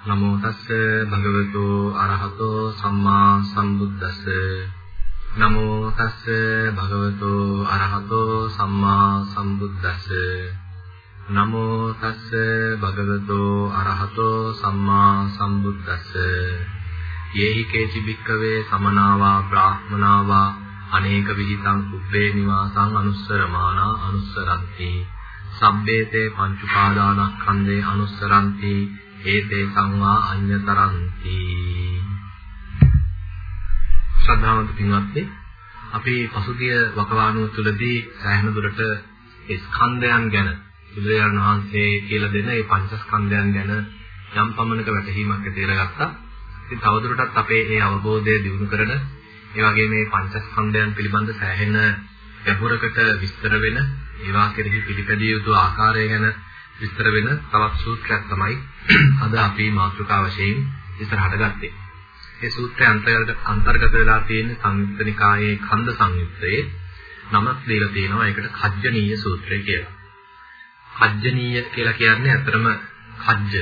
නමෝ තස්ස භගවතු අරහතෝ සම්මා සම්බුද්දස්ස. නමෝ තස්ස භගවතු අරහතෝ සම්මා සම්බුද්දස්ස. නමෝ තස්ස භගවතු අරහතෝ සම්මා සම්බුද්දස්ස. යේහි කේචි භික්කවේ සමනාවා බ්‍රාහ්මනාවා අනේක විහිතං කුබ්බේ නිවාසං අනුස්සරමානා අනුස්සරಂತಿ සබ්බේතේ පංච උපාදානස්කන්ධේ අනුස්සරಂತಿ ඒතේ සංවා අඤ්‍යතරಂತಿ ශ්‍රද්ධාවන්ත පින්වත්නි අපි පසුගිය වකවානුව තුළදී සෑහෙන දුරට ස්කන්ධයන් ගැන බුදුරජාණන් වහන්සේ කියලා දෙන මේ පංචස්කන්ධයන් ගැන යම් පමණක වැටහීමක් ඇති කරගත්තා. ඉතින් තවදුරටත් අපේ මේ අවබෝධය දියුණු කරන ඒ වගේ මේ පංචස්කන්ධයන් පිළිබඳ සෑහෙන ගැඹුරකට විස්තර වෙන ඒවා කෙරෙහි පිළිපැදිය යුතු ආකාරය ගැන විස්තර වෙන තවත් සූත්‍රයක් තමයි අද අපි මාතෘකා වශයෙන් ඉස්සරහට ගත්තේ. මේ සූත්‍රය අන්තර්ගත වෙලා තියෙන සංයුත්ත නිකායේ ඛණ්ඩ සංයුත්තේ නමක් දීලා තියෙනවා ඒකට කජ්ජනීය සූත්‍රය කියලා. කජ්ජනීය කියලා කියන්නේ අතරම කජ්ජ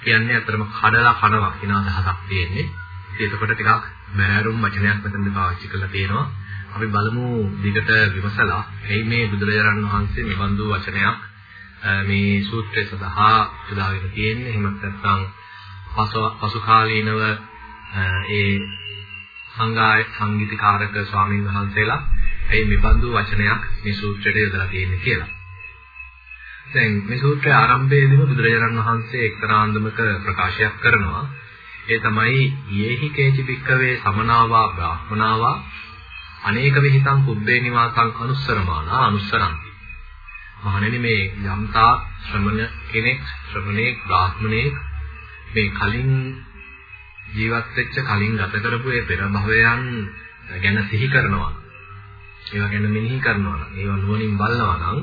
කියන්නේ අතරම කඩලා කනවා කියන අදහසක් තියෙන්නේ. ඉතින් එතකොට ටිකක් බෑරුම් වචනයක් මෙතනදී පාවිච්චි කරලා තියෙනවා. අපි බලමු දිගට විමසලා එයි මේ බුදුරජාණන් වහන්සේ නිබඳු වචනයක් මේ සූත්‍රය සඳහා යොදාගෙන තියෙන්නේ. එහෙම නැත්නම් පසු කාලීනව ඒ සංඝාය සංගීතකාරක ස්වාමීන් වහන්සේලා එයි මෙබඳු වචනයක් මේ සූත්‍රයට යොදලා තියෙන්නේ කියලා. දැන් මේ සූත්‍රයේ ආරම්භයේදීම බුදුරජාණන් වහන්සේ එක්තරා අන්දමක ප්‍රකාශයක් කරනවා. ඒ තමයි යේහි කේචි බික්කවේ සමනාවා බ්‍රාහ්මනාවා අනේක විහිතං කුබ්බේ නිවාසං අනුස්සරමානා අනුස්සරಂತಿ. මහණෙනි මේ යම්තා ශ්‍රමණ කෙනෙක් ශ්‍රමණේක් බ්‍රාහ්මණේක් මේ කලින් ජීවත් වෙච්ච කලින් ගත කරපු ඒ පෙර භවයන් ගැන සිහි කරනවා. ඒවා ගැන මෙනෙහි කරනවා. ඒවා නුවණින් බලනවා නම්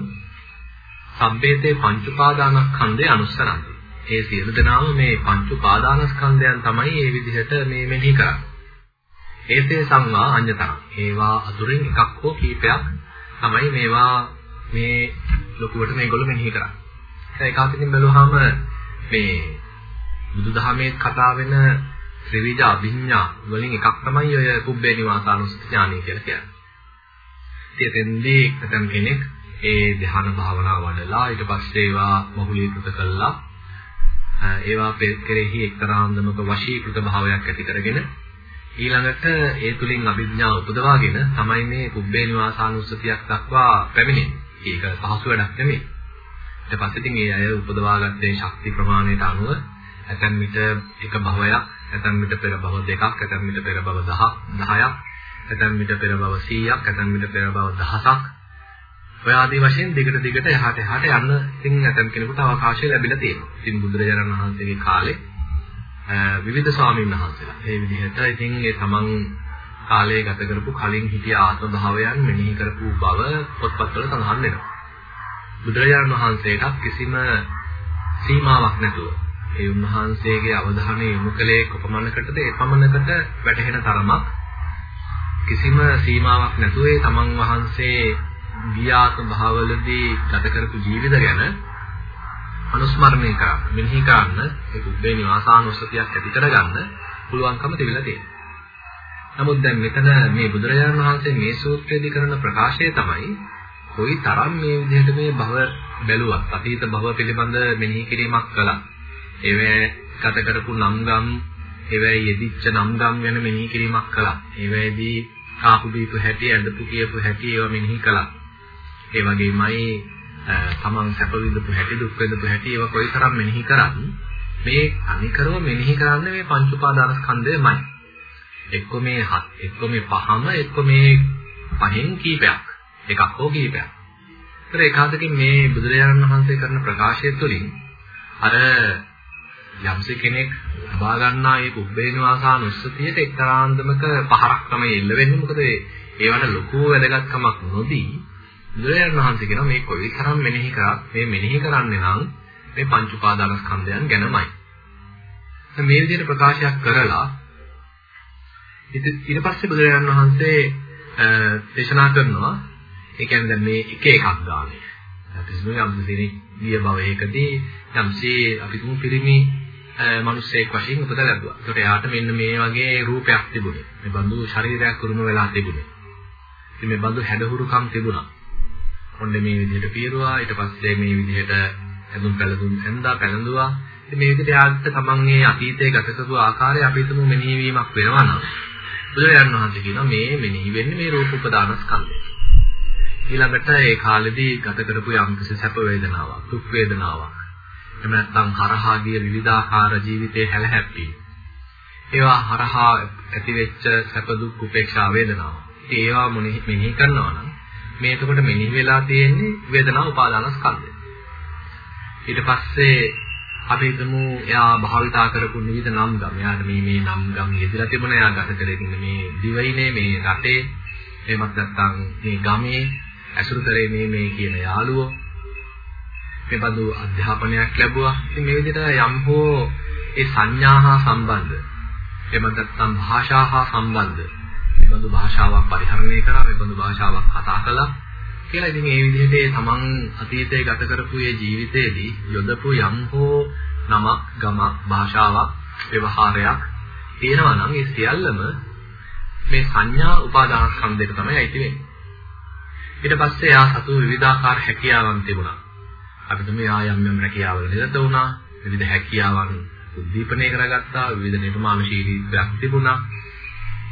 සම්පේතේ පංච උපාදානස්කන්ධය අනුස්සරන්ති. ඒ සියලු දෙනාම මේ පංච උපාදානස්කන්ධයන් තමයි මේ විදිහට මේ මෙනෙහි කරන්නේ. ඒතේ සංවා අඤ්‍යතරං. ඒවා අතුරින් එකක් හෝ කීපයක් තමයි මේවා මේ ලොකුවට මේගොල්ලෝ මෙනෙහි කරන්නේ. දැන් ඒක අතින් බැලුවාම මේ බුදුදහමේ කතා වෙන ත්‍රිවිධ අභිඥා වලින් එකක් තමයි ඔය කුබ්බේ නිවාසානුස්සති ඥානය කියලා කියන්නේ. ඉතින් එතෙන්දී නැත්නම් කෙනෙක් ඒ ධ්‍යාන භාවනාව වඩලා ඊට පස්සේ ඒවා බහුලීකృత කළා. ඒවා කෙරෙහි එක්තරා අන්දමක වශීකృత භාවයක් ඇති කරගෙන ඊළඟට ඒ තුලින් අභිඥා උපදවාගෙන තමයි මේ කුබ්බේ නිවාසානුස්සතියක් දක්වා පැමිණෙන්නේ. ඒක පහසු වැඩක් නෙමෙයි. ඊට පස්සේ ඉතින් ඒ අය උපදවාගත්තේ ශක්ති ප්‍රමාණයට අනුව ඇතැම් විට එක භවයක්, ඇතැම් විට පෙර භව දෙකක්, ඇතැම් විට පෙර භව 10ක්, 10ක්, ඇතැම් විට පෙර භව 100ක්, ඇතැම් විට පෙර භව 1000ක් ඔය ආදී වශයෙන් දිගට දිගට එහාට එහාට යන්න ඉතින් ඇතම් කෙනෙකුට අවකාශය ලැබිලා තියෙනවා. ඉතින් බුදුරජාණන් වහන්සේගේ කාලේ විවිධ ස්වාමීන් වහන්සේලා මේ විදිහට ඉතින් ඒ තමන් කාලයේ ගත කරපු කලින් හිටිය ආත්ම භාවයන් මෙනෙහි කරපු බව පොත්පත්වල සඳහන් වෙනවා. බුදුරජාණන් වහන්සේට කිසිම සීමාවක් නැතුව ඒ උන්වහන්සේගේ අවධානය යොමු කළේ කොපමණකටද ඒ පමණකට වැටහෙන තරමක් කිසිම සීමාවක් නැතුව ඒ තමන් වහන්සේ ගියාත භාවවලදී ගත කරපු ජීවිත ගැන අනුස්මරණය කරන්න මෙනෙහි කරන්න ඒ බුද්ධේ නිවාසානුස්සතියක් ඇති කරගන්න පුළුවන්කම තිබිලා තියෙනවා. නමුත් දැන් මෙතන මේ බුදුරජාණන් වහන්සේ මේ සූත්‍රයේදී කරන ප්‍රකාශය තමයි කොයි තරම් මේ විදිහට මේ භව බැලුවත් අතීත භව පිළිබඳ මෙනෙහි කිරීමක් කළා. ඒවැ ගත කරපු නම්ගම් ඒවැ යෙදිච්ච නම්ගම් ගැන මෙනෙහි කිරීමක් කළා. ඒවැදී කාපු බීපු හැටි ඇඳපු කියපු හැටි ඒවා මෙනෙහි කළා. ඒ වගේමයි තමන් සැප විඳපු හැටි දුක් විඳපු හැටි ඒවා කොයිතරම් මෙනෙහි කරත් මේ අනිකරව මෙනෙහි කරන්නේ මේ පංච උපාදානස්කන්ධයමයි. එක්ක මේ හත් එක්ක මේ පහම එක්ක මේ පහෙන් කීපයක් එකක් හෝ කීපයක්. ඒතර ඒකාදකින් මේ බුදුරජාණන් වහන්සේ කරන ප්‍රකාශය තුළින් අර යම්සි කෙනෙක් ලබා ගන්නා මේ කුබ්බේනවාසානුස්සතියට එක්තරාන්දමක පහරක් තමයි එල්ල වෙන්නේ මොකද ඒවට ලොකු වැදගත්කමක් නොදී බුදුරජාණන් වහන්සේ කියනවා මේ කොයි තරම් මෙනෙහි කරත් මේ මෙනෙහි කරන්නේ නම් මේ පංච උපාදානස්කන්ධයන් ගැනමයි. මේ විදිහට ප්‍රකාශයක් කරලා ඊට පස්සේ බුදුරජාණන් වහන්සේ දේශනා කරනවා ඒ කියන්නේ දැන් මේ එක එකක් ගානේ. අපි හිතමු යම් කෙනෙක් ගිය භවයකදී යම්සේ අපි තුමු පිරිමි මිනිස්සෙක් වශයෙන් උපත ලැබුවා. ඒකට එයාට මෙන්න මේ වගේ රූපයක් තිබුණේ. මේ බඳු ශරීරයක් උරුම වෙලා තිබුණේ. ඉතින් මේ බඳු හැඩහුරුකම් තිබුණා. ඔන්න මේ විදිහට පිරුවා ඊට පස්සේ මේ විදිහට ඇඳුම් පැළඳුම් ඇඳා පැළඳුවා. ඉතින් මේ විදිහට යාග්ත තමන්ගේ අතීතයේ ගත කරපු ආකාරය අපි හිතමු මෙනෙහි වීමක් වෙනවා නම් බුදුරජාණන් වහන්සේ කියනවා මේ මෙනෙහි වෙන්නේ මේ රූප උපදාන ස්කන්ධය. ඊළඟට ඒ කාලෙදී ගත කරපු යම් කිසි සැප වේදනාවක්, දුක් වේදනාවක්. එහෙම නැත්නම් හරහා ගිය විවිධාකාර ජීවිතයේ හැලහැප්පීම්. ඒවා හරහා ඇතිවෙච්ච සැප දුක් උපේක්ෂා වේදනාව. ඉතින් ඒවා මෙනෙහි කරනවා නම් මේ එතකොට මෙනෙහි වෙලා තියෙන්නේ වේදනා උපාදාන ස්කන්ධය. ඊට පස්සේ අපි හිතමු එයා භාවිතා කරපු විවිධ නම් ගම්. එයාට මේ මේ නම් ගම් යෙදලා තිබුණා. එයා ගත කරේ මේ දිවයිනේ මේ රටේ එහෙමත් නැත්නම් මේ ගමේ ඇසුරු කරේ මේ මේ කියන යාළුවෝ මේ බඳු අධ්‍යාපනයක් ලැබුවා. ඉතින් මේ විදිහට යම් හෝ ඒ සංඥා හා සම්බන්ධ එහෙම නැත්නම් භාෂා හා සම්බන්ධ මේ බඳු භාෂාවක් පරිහරණය කරා මේ බඳු භාෂාවක් කතා කළා කියලා ඉතින් ඒ විදිහට ඒ තමන් අතීතයේ ගත කරපු ඒ ජීවිතයේදී යොදපු යම් හෝ නමක් ගමක් භාෂාවක් ව්‍යවහාරයක් තියෙනවා නම් ඒ සියල්ලම මේ සංඥා උපාදාන ස්කන්ධයට තමයි අයිති වෙන්නේ. ඊට පස්සේ එයා සතු විවිධාකාර හැකියාවන් තිබුණා. අපිට මේ ආයම් යම් රැකියාවල නිරත වුණා. විවිධ හැකියාවන් උද්දීපනය කරගත්තා. විවිධ නිර්මාණශීලීත්වයක් තිබුණා.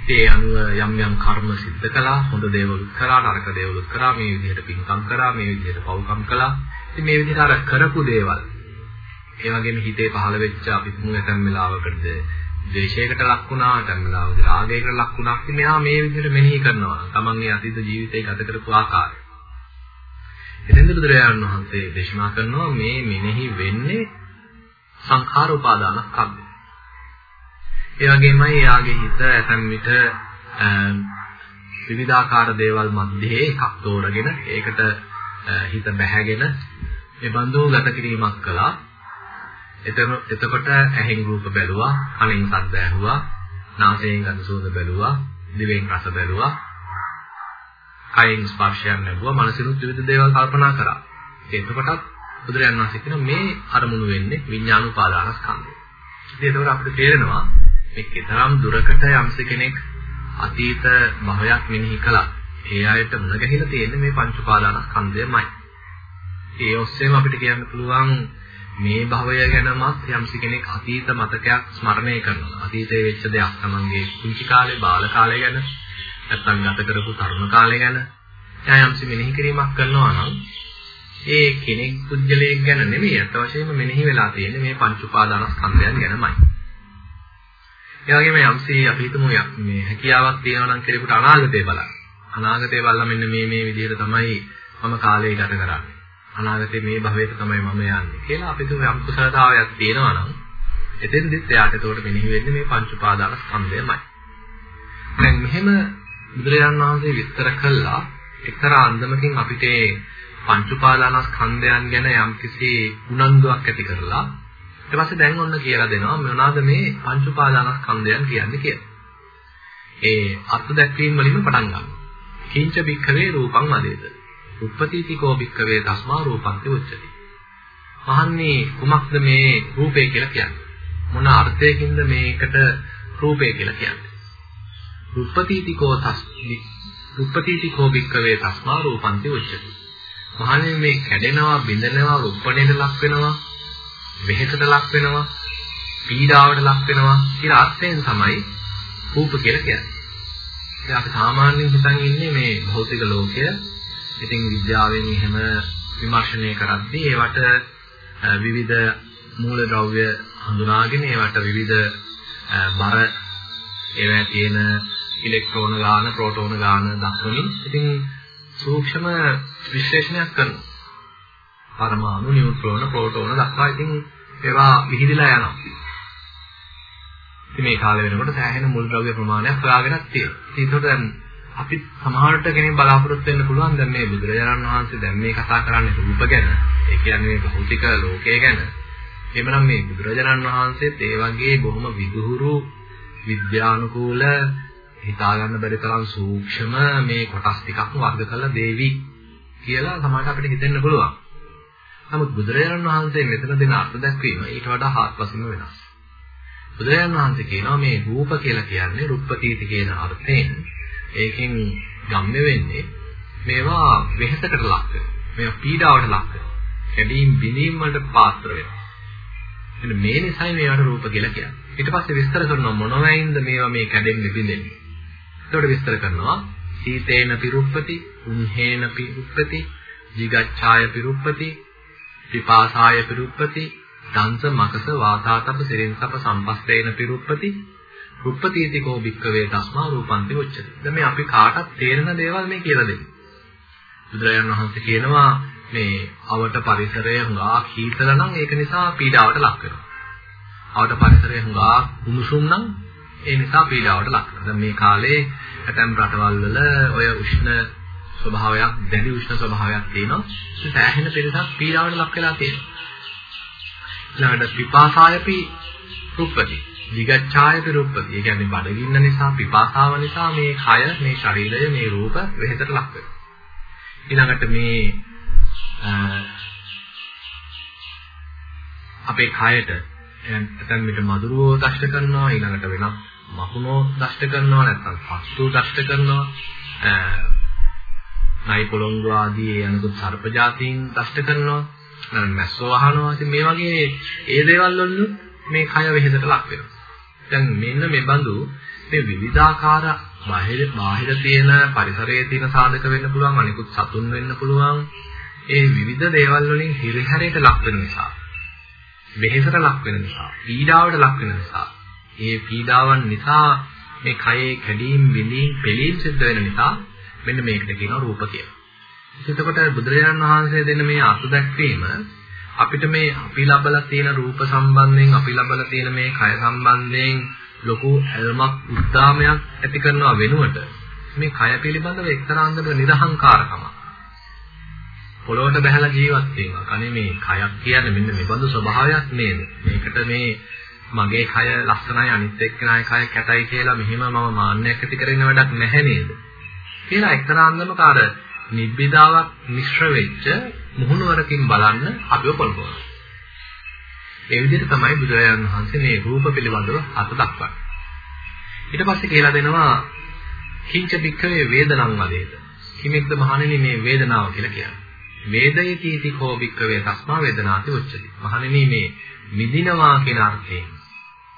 ඒ අනුව යම් යම් කර්ම සිද්ධ කළා. හොඳ දේවලුත් කරා, නරක දේවලුත් කරා. මේ විදිහට පින්කම් කරා, මේ විදිහට පව්කම් කළා. ඉතින් මේ විදිහට අර කරපු දේවල් ඒ වගේම හිතේ පහළ වෙච්ච අපි තුමු ඇතම් වෙලාවකටද ද්වේෂයකට ලක් වුණා, ඇතම් වෙලාවකද රාගයකට ලක් වුණා. ඉතින් මෙයා මේ විදිහට මෙනෙහි කරනවා. තමන්ගේ අතීත ජීවිතය ගත කරපු ආකාරය. එතෙන්ද බුදුරජාණන් වහන්සේ දේශනා කරනවා මේ මෙනෙහි වෙන්නේ සංඛාර උපාදාන ස්කන්ධය. ඒ වගේමයි යාගේ හිත ඇතන් විට විවිධාකාර දේවල් මැද්දේ එකක් තෝරගෙන ඒකට හිත බැහැගෙන මේ බඳු ගත කිරීමක් කළා. එතන එතකොට ඇහෙන් රූප බැලුවා, කනෙන් ශබ්ද ඇහුවා, නාසයෙන් ගඳ සුවඳ බැලුවා, දිවෙන් රස බැලුවා, කයින් ස්පර්ශයක් ලැබුවා මනසිනුත් විවිධ දේවල් කල්පනා කරා. එතකොටත් බුදුරජාණන් වහන්සේ කියන මේ අරමුණු වෙන්නේ විඥානුපාදාන ස්කන්ධය. ඉතින් ඒකවල අපිට තේරෙනවා මේ කතරම් දුරකට යම්ස කෙනෙක් අතීත භවයක් මෙනෙහි කළා. ඒ අයට මුණ ගැහිලා තියෙන්නේ මේ පංච උපාදාන ස්කන්ධයමයි. ඒ ඔස්සේම අපිට කියන්න පුළුවන් මේ භවය ගැනමත් යම්ස කෙනෙක් අතීත මතකයක් ස්මරණය කරනවා. අතීතයේ වෙච්ච දෙයක් තමන්ගේ කුංචි කාලේ බාල කාලේ ගැන නැත්නම් ගත කරපු තරුණ කාලය ගැන එයා යම්සි මෙනෙහි කිරීමක් කරනවා නම් ඒ කෙනෙක් පුද්ගලයෙක් ගැන නෙමෙයි අත වශයෙන්ම මෙනෙහි වෙලා තියෙන්නේ මේ පංච උපාදානස්කන්ධයන් ගැනමයි. ඒ වගේම යම්සි අපි හිතමු මේ හැකියාවක් තියෙනවා නම් කෙනෙකුට අනාගතය බලන්න. අනාගතය බලලා මෙන්න මේ මේ විදිහට තමයි මම කාලය ගත කරන්නේ. අනාගතේ මේ භවයට තමයි මම යන්නේ කියලා අපි තුමු යම් කුසලතාවයක් තියෙනවා නම් එතෙන්දිත් එයාට ඒකට මෙනෙහි වෙන්නේ මේ පංච උපාදානස්කන්ධයමයි. දැන් මෙහෙම බුදුරජාණන් වහන්සේ විස්තර කළා එක්තරා අන්දමකින් අපිට පංච උපාදානස්කන්ධයන් ගැන යම්කිසි උනන්දුවක් ඇති කරලා ඊට පස්සේ දැන් ඔන්න කියලා දෙනවා මොනවාද මේ පංච උපාදානස්කන්ධයන් කියන්නේ කියලා. ඒ අර්ථ දැක්වීම වලින්ම පටන් ගන්නවා. කිංච භික්ඛවේ රූපං වදේද. උප්පතිතිකෝ භික්ඛවේ තස්මා රූපන්ති උච්චති. මහන්නේ කුමක්ද මේ රූපය කියලා කියන්නේ? මොන අර්ථයකින්ද මේකට රූපය කියලා කියන්නේ? උප්පතිතිකෝ තස් උප්පතිතිකෝ භික්කවේ තස්මා රූපන්ති උච්චති. මහණෙනි මේ කැඩෙනවා, බිඳෙනවා, රූපණයට ලක් වෙනවා, වෙහෙසට ලක් වෙනවා, පීඩාවට ලක් වෙනවා කියලා අර්ථයෙන් තමයි රූප කියලා කියන්නේ. ඉතින් අපි සාමාන්‍යයෙන් හිතන් ඉන්නේ මේ භෞතික ලෝකය. ඉතින් විද්‍යාවෙන් එහෙම විමර්ශනය කරද්දී ඒවට විවිධ මූලද්‍රව්‍ය හඳුනාගෙන ඒවට විවිධ බර ඒවා තියෙන ඉලෙක්ට්‍රෝන ගාන, ප්‍රෝටෝන ගාන දක්වමින් ඉතින් සූක්ෂම විශ්ලේෂණයක් කරනවා. පරමාණු, නියුට්‍රෝන, ප්‍රෝටෝන දක්වා ඉතින් ඒවා විහිදලා යනවා. ඉතින් මේ කාලේ වෙනකොට සෑහෙන මුල් ද්‍රව්‍ය ප්‍රමාණයක් හොයාගෙනත් තියෙනවා. ඒකට දැන් අපි සමහරට කෙනෙක් බලාපොරොත්තු වෙන්න පුළුවන් දැන් මේ බුදුරජාණන් වහන්සේ දැන් මේ කතා කරන්නේ රූප ගැන. ඒ කියන්නේ භෞතික ලෝකය ගැන. එහෙමනම් මේ බුදුරජාණන් වහන්සේත් ඒ වගේ බොහොම විදුහුරු විද්‍යානුකූල හිතා ගන්න බැරි තරම් සූක්ෂම මේ කොටස් ටිකක් වර්ග කරලා දේවි කියලා සමහරට අපිට හිතෙන්න පුළුවන්. නමුත් බුදුරජාණන් වහන්සේ මෙතන දෙන අර්ථ දැක්වීම ඊට වඩා හාත්පසින්ම වෙනස්. බුදුරජාණන් වහන්සේ කියනවා මේ රූප කියලා කියන්නේ රුප්පතීති කියන අර්ථයෙන් ඒකෙන් ගම්ම වෙන්නේ මේවා වෙහෙසකට ලක් වෙනවා. මේවා පීඩාවට ලක් වෙනවා. කැඩීම් බිඳීම් වලට පාත්‍ර වෙනවා. එන්න මේ නිසයි මේවට රූප කියලා කියන්නේ. ඊට පස්සේ විස්තර කරනවා මොනවයින්ද මේවා මේ කැඩෙන්නේ බිඳෙන්නේ. එතකොට විස්තර කරනවා සීතේන පිරුප්පති, උන්හේන පිරුප්පති, jigacchāය පිරුප්පති, පිපාසාය පිරුප්පති, දංශ මකස වාතාතප සිරින්සප සම්පස්තේන පිරුප්පති, රුප්පතිති කෝ භික්කවේ තස්මා රූපන්ති උච්චති. දැන් මේ අපි කාටත් තේරෙන දේවල් මේ කියලා දෙන්නේ. බුදුරජාණන් වහන්සේ කියනවා මේ අවට පරිසරය හුඟා කීතල නම් ඒක නිසා පීඩාවට ලක් වෙනවා. අවට පරිසරය හුඟා උණුසුම් නම් ඒ නිසා පීඩාවට ලක් වෙනවා. දැන් මේ කාලේ ඇතැම් රටවල් වල ඔය උෂ්ණ ස්වභාවයක් දැඩි උෂ්ණ ස්වභාවයක් තියෙනවා. ඒ සෑහෙන පිරිසක් පීඩාවට ලක් වෙලා තියෙනවා. ඊළඟට පිපාසායපි රුප්පති. විගච්ඡායපි රුප්පති. ඒ කියන්නේ බඩගින්න නිසා පිපාසාව නිසා මේ කය, මේ ශරීරය, මේ රූප වෙහෙතට ලක් වෙනවා. ඊළඟට මේ අපේ කයට ඇතැම් විට මధుරෝ දෂ්ට කරනවා ඊළඟට වෙනත් මකුණෝ දෂ්ට කරනවා නැත්නම් පස්තු දෂ්ට කරනවා නයි පොළොංගු ආදී අනිකුත් සර්ප జాතීන් දෂ්ට කරනවා. මැස්සෝ වහනවා ඉතින් මේ වගේ ඒ දේවල් වලින් මේ කය වෙහෙසට ලක් වෙනවා. දැන් මෙන්න මේ බඳු මේ විවිධාකාර බාහිර බාහිර තියෙන පරිසරයේ තියෙන සාධක වෙන්න පුළුවන් අනිකුත් සතුන් වෙන්න පුළුවන්. ඒ විවිධ දේවල් වලින් හිරිහැරයට ලක් වෙන නිසා වෙහෙසට ලක් වෙන නිසා පීඩාවට ලක් වෙන නිසා ඒ පීඩාවන් නිසා මේ කයේ කැඩීම් බිඳීම් පෙලීම් සිද්ධ වෙන නිසා මෙන්න මේකට කියනවා රූප කියලා. එතකොට බුදුරජාණන් වහන්සේ දෙන මේ අර්ථ දැක්වීම අපිට මේ අපි ලබලා තියෙන රූප සම්බන්ධයෙන් අපි ලබලා තියෙන මේ කය සම්බන්ධයෙන් ලොකු ඇල්මක් උද්දාමයක් ඇති කරනවා වෙනුවට මේ කය පිළිබඳව එක්තරා අන්දමක නිර්හංකාරකමක් පොළොවට බහැලා ජීවත් වෙනවා. කනේ මේ කයක් කියන්නේ මෙන්න මේ බඳු ස්වභාවයක් නේද? මේකට මේ මගේ කය ලස්සනයි අනිත් එක්කෙනාගේ කය කැතයි කියලා මෙහෙම මම මාන්නයක් ඇති කරගෙන වැඩක් නැහැ නේද? කියලා එක්තරා අන්දමක අර නිබ්බිදාවක් මිශ්‍ර වෙච්ච මුහුණුවරකින් බලන්න අපිව පොළඹවනවා. ඒ විදිහට තමයි බුදුරජාණන් වහන්සේ මේ රූප පිළිබඳව අත දක්වන්නේ. ඊට පස්සේ කියලා දෙනවා කිංච බික්කවේ වේදනං වදේත. කිමෙක්ද මහණෙනි මේ වේදනාව කියලා කියන්නේ. වේදයති इति කෝ බික්කවේ තස්මා වේදනාති උච්චති. මහණෙනි මේ මිදිනවා කියන අර්ථයෙන්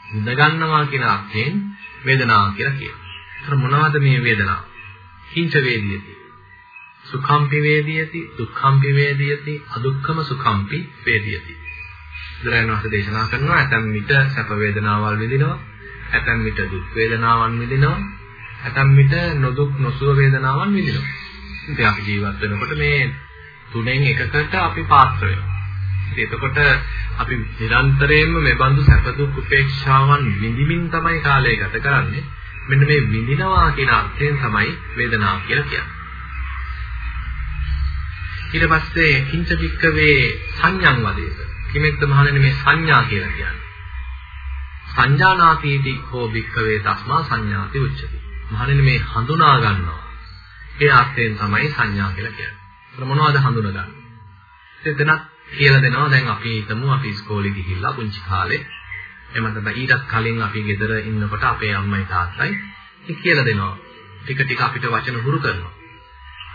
ඉඳ ගන්නවා කියන අර්ථයෙන් වේදනාව කියලා කියනවා. ඒතර මොනවද මේ වේදනාව? කිංච වේදියති. සුඛම්පි වේදියති, දුක්ඛම්පි වේදියති, අදුක්ඛම සුඛම්පි වේදියති. බුදුරජාණන් වහන්සේ දේශනා කරනවා ඇතැම් විට සැප වේදනාවල් විඳිනවා, ඇතැම් විට දුක් වේදනාවන් විඳිනවා, ඇතැම් විට නොදුක් නොසුව වේදනාවන් විඳිනවා. ඉතින් අපි ජීවත් වෙනකොට මේ තුනෙන් එකකට අපි පාත්‍ර වෙනවා. එතකොට අපි නිරන්තරයෙන්ම මේ බඳු සැප දුක් උපේක්ෂාවන් විඳිමින් තමයි කාලය ගත කරන්නේ. මෙන්න මේ විඳිනවා කියන අර්ථයෙන් තමයි වේදනාව කියලා කියන්නේ. ඊට පස්සේ කිංච වික්කවේ සංඥං වදේත. කිමෙක්ද මහණෙනි මේ සංඥා කියලා කියන්නේ. සංජානාතීති හෝ වික්කවේ තස්මා සංඥාති උච්චති. මහණෙනි මේ හඳුනා ගන්නවා. ඒ අර්ථයෙන් තමයි සංඥා කියලා කියන්නේ. ඒක මොනවද හඳුනගන්නේ? එතනත් කියලා දෙනවා දැන් අපි හිතමු අපි ඉස්කෝලේ ගිහිල්ලා පුංචි කාලේ එහෙම නැත්නම් ඊටත් කලින් අපි ගෙදර ඉන්නකොට අපේ අම්මයි තාත්තයි ඒක කියලා දෙනවා. ටික ටික අපිට වචන හුරු කරනවා.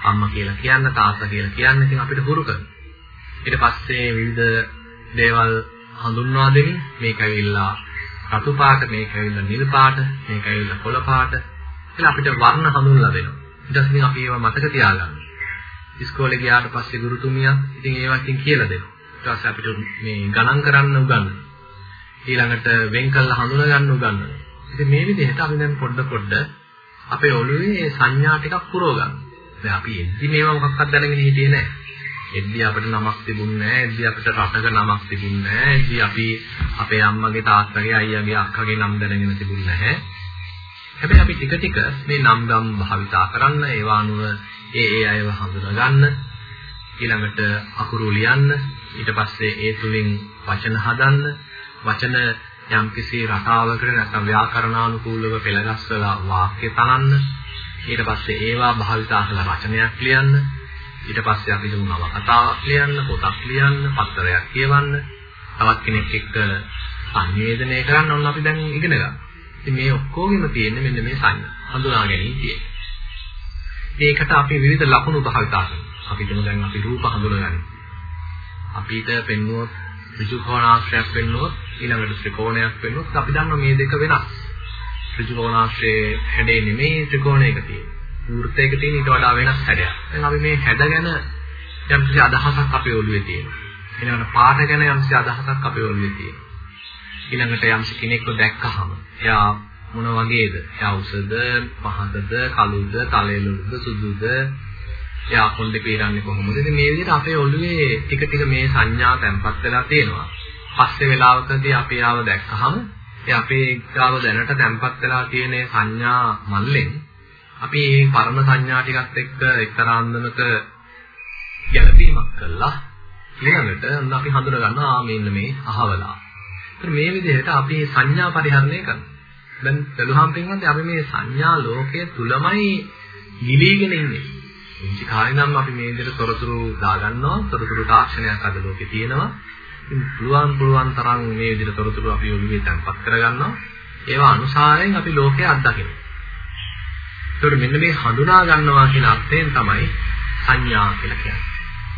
අම්මා කියලා කියන්න තාත්තා කියලා කියන්න ඉතින් අපිට හුරු කරනවා. ඊට පස්සේ විවිධ දේවල් හඳුන්වා දෙමින් මේක ඇවිල්ලා රතු පාට මේක ඇවිල්ලා නිල් පාට මේක ඇවිල්ලා කොළ පාට කියලා අපිට වර්ණ හඳුන්ලා දෙනවා. ඊට පස්සේ අපි ඒවා මතක තියාගන්නවා. ඉස්කෝලේ ගියාට පස්සේ ගුරුතුමියක් ඉතින් ඒවා ඉතින් කියලා දෙනවා. ඊට පස්සේ අපිට මේ ගණන් කරන්න උගන්වනවා. ඊළඟට වෙන් කළා හඳුනා ගන්න උගන්වනවා. ඉතින් මේ විදිහට අපි දැන් පොඩ පොඩ අපේ ඔළුවේ සංඥා ටිකක් පුරව ගන්නවා. දැන් අපි එද්දි මේවා මොකක්වත් දැනගෙන හිටියේ නැහැ. එද්දි අපිට නමක් තිබුණේ නැහැ. එද්දි අපිට රටක නමක් තිබුණේ නැහැ. එද්දි අපි අපේ අම්මගේ තාත්තගේ අයියාගේ අක්කගේ නම් දැනගෙන තිබුණේ නැහැ. හැබැයි අපි ටික ටික මේ නම් ගම් භාවිතා කරන්න ඒවා අනුව ඒ ඒ අයව හඳුනා ගන්න ඊළඟට අකුරු ලියන්න ඊට පස්සේ ඒ තුලින් වචන හදන්න වචන යම්කිසි රටාවකට නැත්නම් ව්‍යාකරණානුකූලව පෙළගස්වලා වාක්‍ය තනන්න ඊට පස්සේ ඒවා භාවිතා කරලා රචනයක් ලියන්න ඊට පස්සේ අපි දුන්නව කතාවක් ලියන්න පොතක් ලියන්න පත්තරයක් කියවන්න තවත් කෙනෙක් එක්ක සංවේදනය කරන්න ඕන අපි දැන් ඉගෙන ගන්න. ඉතින් මේ ඔක්කොගෙම තියෙන්නේ මෙන්න මේ සංඥා. හඳුනා ගැනීම තියෙන්නේ. ඒකට අපි විවිධ ලක්ෂණ භාවිතා කරනවා. අපි හිතමු දැන් අපි රූප හඳුනගන්නේ. අපිට පෙන්වුවොත් ඍජුකෝණාශ්‍රයක් පෙන්වුවොත් ඊළඟට ත්‍රිකෝණයක් පෙන්වුවොත් අපි දන්නවා මේ දෙක වෙනස්. ඍජුකෝණාශ්‍රයේ හැඩේ නෙමෙයි ත්‍රිකෝණයක තියෙන්නේ. වෘත්තයක තියෙන ඊට වඩා වෙනස් හැඩයක්. දැන් අපි මේ හැඩ ගැන යම්කිසි අදහසක් අපේ ඔළුවේ තියෙනවා. ඊළඟට පාට ගැන යම්කිසි අදහසක් අපේ ඔළුවේ තියෙනවා. ඊළඟට යම්කිසි කෙනෙක්ව දැක්කහම එයා මොන වගේද? එයා උසද, පහතද, කළුද, තලෙලුද, සුදුද? එයා කොණ්ඩේ පීරන්නේ කොහොමද? ඉතින් මේ විදිහට අපේ ඔළුවේ ටික ටික මේ සංඥා තැම්පත් වෙලා තියෙනවා. පස්සේ වෙලාවකදී අපි ආව දැක්කහම ඒ අපේ ගාව දැනට තැම්පත් වෙලා තියෙන සංඥා මල්ලෙන් අපි මේ පරණ සංඥා ටිකත් එක්ක එක්තරා අන්දමක ගැළපීමක් කළා. ඊළඟට අපි හඳුන ගන්නවා ආ මෙන්න මේ අහවලා. ඒත් මේ විදිහට අපි සංඥා පරිහරණය කරනවා. දැන් බැලුවහම පින්වත්නි අපි මේ සංඥා ලෝකයේ තුලමයි ගිලීගෙන ඉන්නේ. ඉන්ජි කාලේ නම් අපි මේ විදිහට තොරතුරු දාගන්නවා. තොරතුරු තාක්ෂණයක් අද ලෝකේ තියෙනවා. ඉතින් පුළුවන් පුළුවන් තරම් මේ විදිහට තොරතුරු අපි ඔළුවේ තැන්පත් කරගන්නවා. ඒවා අනුසාරයෙන් අපි ලෝකය අත්දකිනවා. ඒකට මෙන්න මේ හඳුනා ගන්නවා කියන අර්ථයෙන් තමයි සංඥා කියලා කියන්නේ.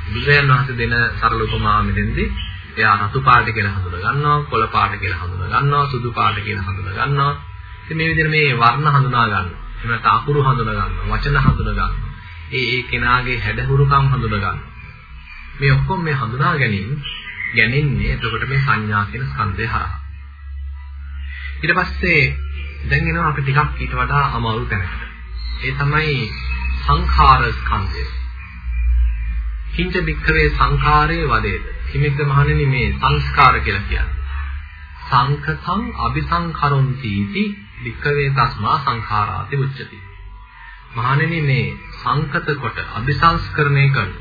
බුදුරජාණන් වහන්සේ දෙන සරල උපමාව මෙතෙන්දී එයා රතු පාට කියලා හඳුනා ගන්නවා, කොළ පාට කියලා හඳුනා ගන්නවා, සුදු පාට කියලා හඳුනා ගන්නවා. ඉතින් මේ විදිහට මේ වර්ණ හඳුනා ගන්නවා. එහෙම නැත්නම් අකුරු හඳුනා ගන්නවා, වචන හඳුනා ගන්නවා. ඒ ඒ කෙනාගේ හැඩහුරුකම් හඳුනගන්න. මේ ඔක්කොම මේ හඳුනා ගැනීම ගැනෙන්නේ එතකොට මේ සංඥා කියන ස්කන්ධය හරහා. ඊට පස්සේ දැන් එනවා අපි ටිකක් ඊට වඩා අමාරු තැනකට. ඒ තමයි සංඛාර ස්කන්ධය. කිංච බික්කරේ සංඛාරයේ වදේද. හිමිත මහණෙනි මේ සංස්කාර කියලා කියන්නේ. සංකතං අபிසංකරොන්ති इति වික්කවේ තස්මා සංඛාරාති උච්චති. මහණෙනි මේ සංකත කොට අභිසංස්කරණය කරන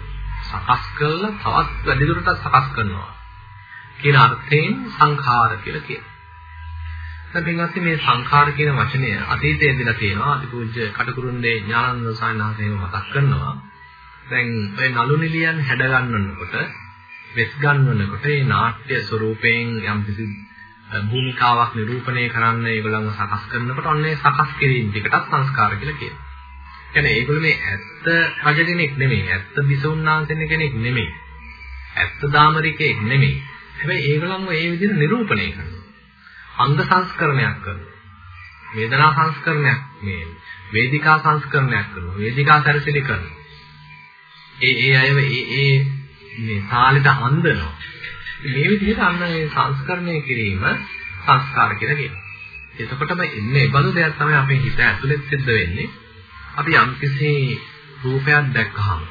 සකස් කළා තවත් වැඩිදුරටත් සකස් කරනවා කියන අර්ථයෙන් සංඛාර කියලා කියනවා. දැන් පින්වත්නි මේ සංඛාර කියන වචනය අතීතයේ දිලා තියෙනවා. අතිපූජ්‍ය කටුකුරුන්ගේ ඥානන්ද සායනාථයම මතක් කරනවා. දැන් ඔය නලු නිලියන් හැඩ ගන්නකොට වෙස් ගන්නකොට මේ නාට්‍ය ස්වරූපයෙන් යම් කිසි භූමිකාවක් නිරූපණය කරන්න ඒගොල්ලන්ව සකස් කරනකොට ඔන්නේ සකස් කිරීම දෙකටත් සංස්කාර කියලා කියනවා. කියන්නේ ඒගොල්ලෝ මේ ඇත්ත රජ කෙනෙක් නෙමෙයි. ඇත්ත බිසෝන්නාන්සෙන කෙනෙක් නෙමෙයි. ඇත්ත දාමරිකෙක් නෙමෙයි. හැබැයි ඒගොල්ලන්ව ඒ විදිහට නිරූපණය කරනවා. අංග සංස්කරණයක් කරනවා. වේදනා සංස්කරණයක් මේ වේදිකා සංස්කරණයක් කරනවා. වේදිකා සැරසිලි කරනවා. ඒ ඒ අයව ඒ ඒ මේ තාලෙට අඳනවා. මේ විදිහට අන්න මේ සංස්කරණය කිරීම සංස්කාර කියලා කියනවා. එතකොටම එන්නේ බඳු දෙයක් තමයි අපේ හිත ඇතුලේ සිද්ධ වෙන්නේ. අපි යම්කිසි රූපයක් දැක්කහම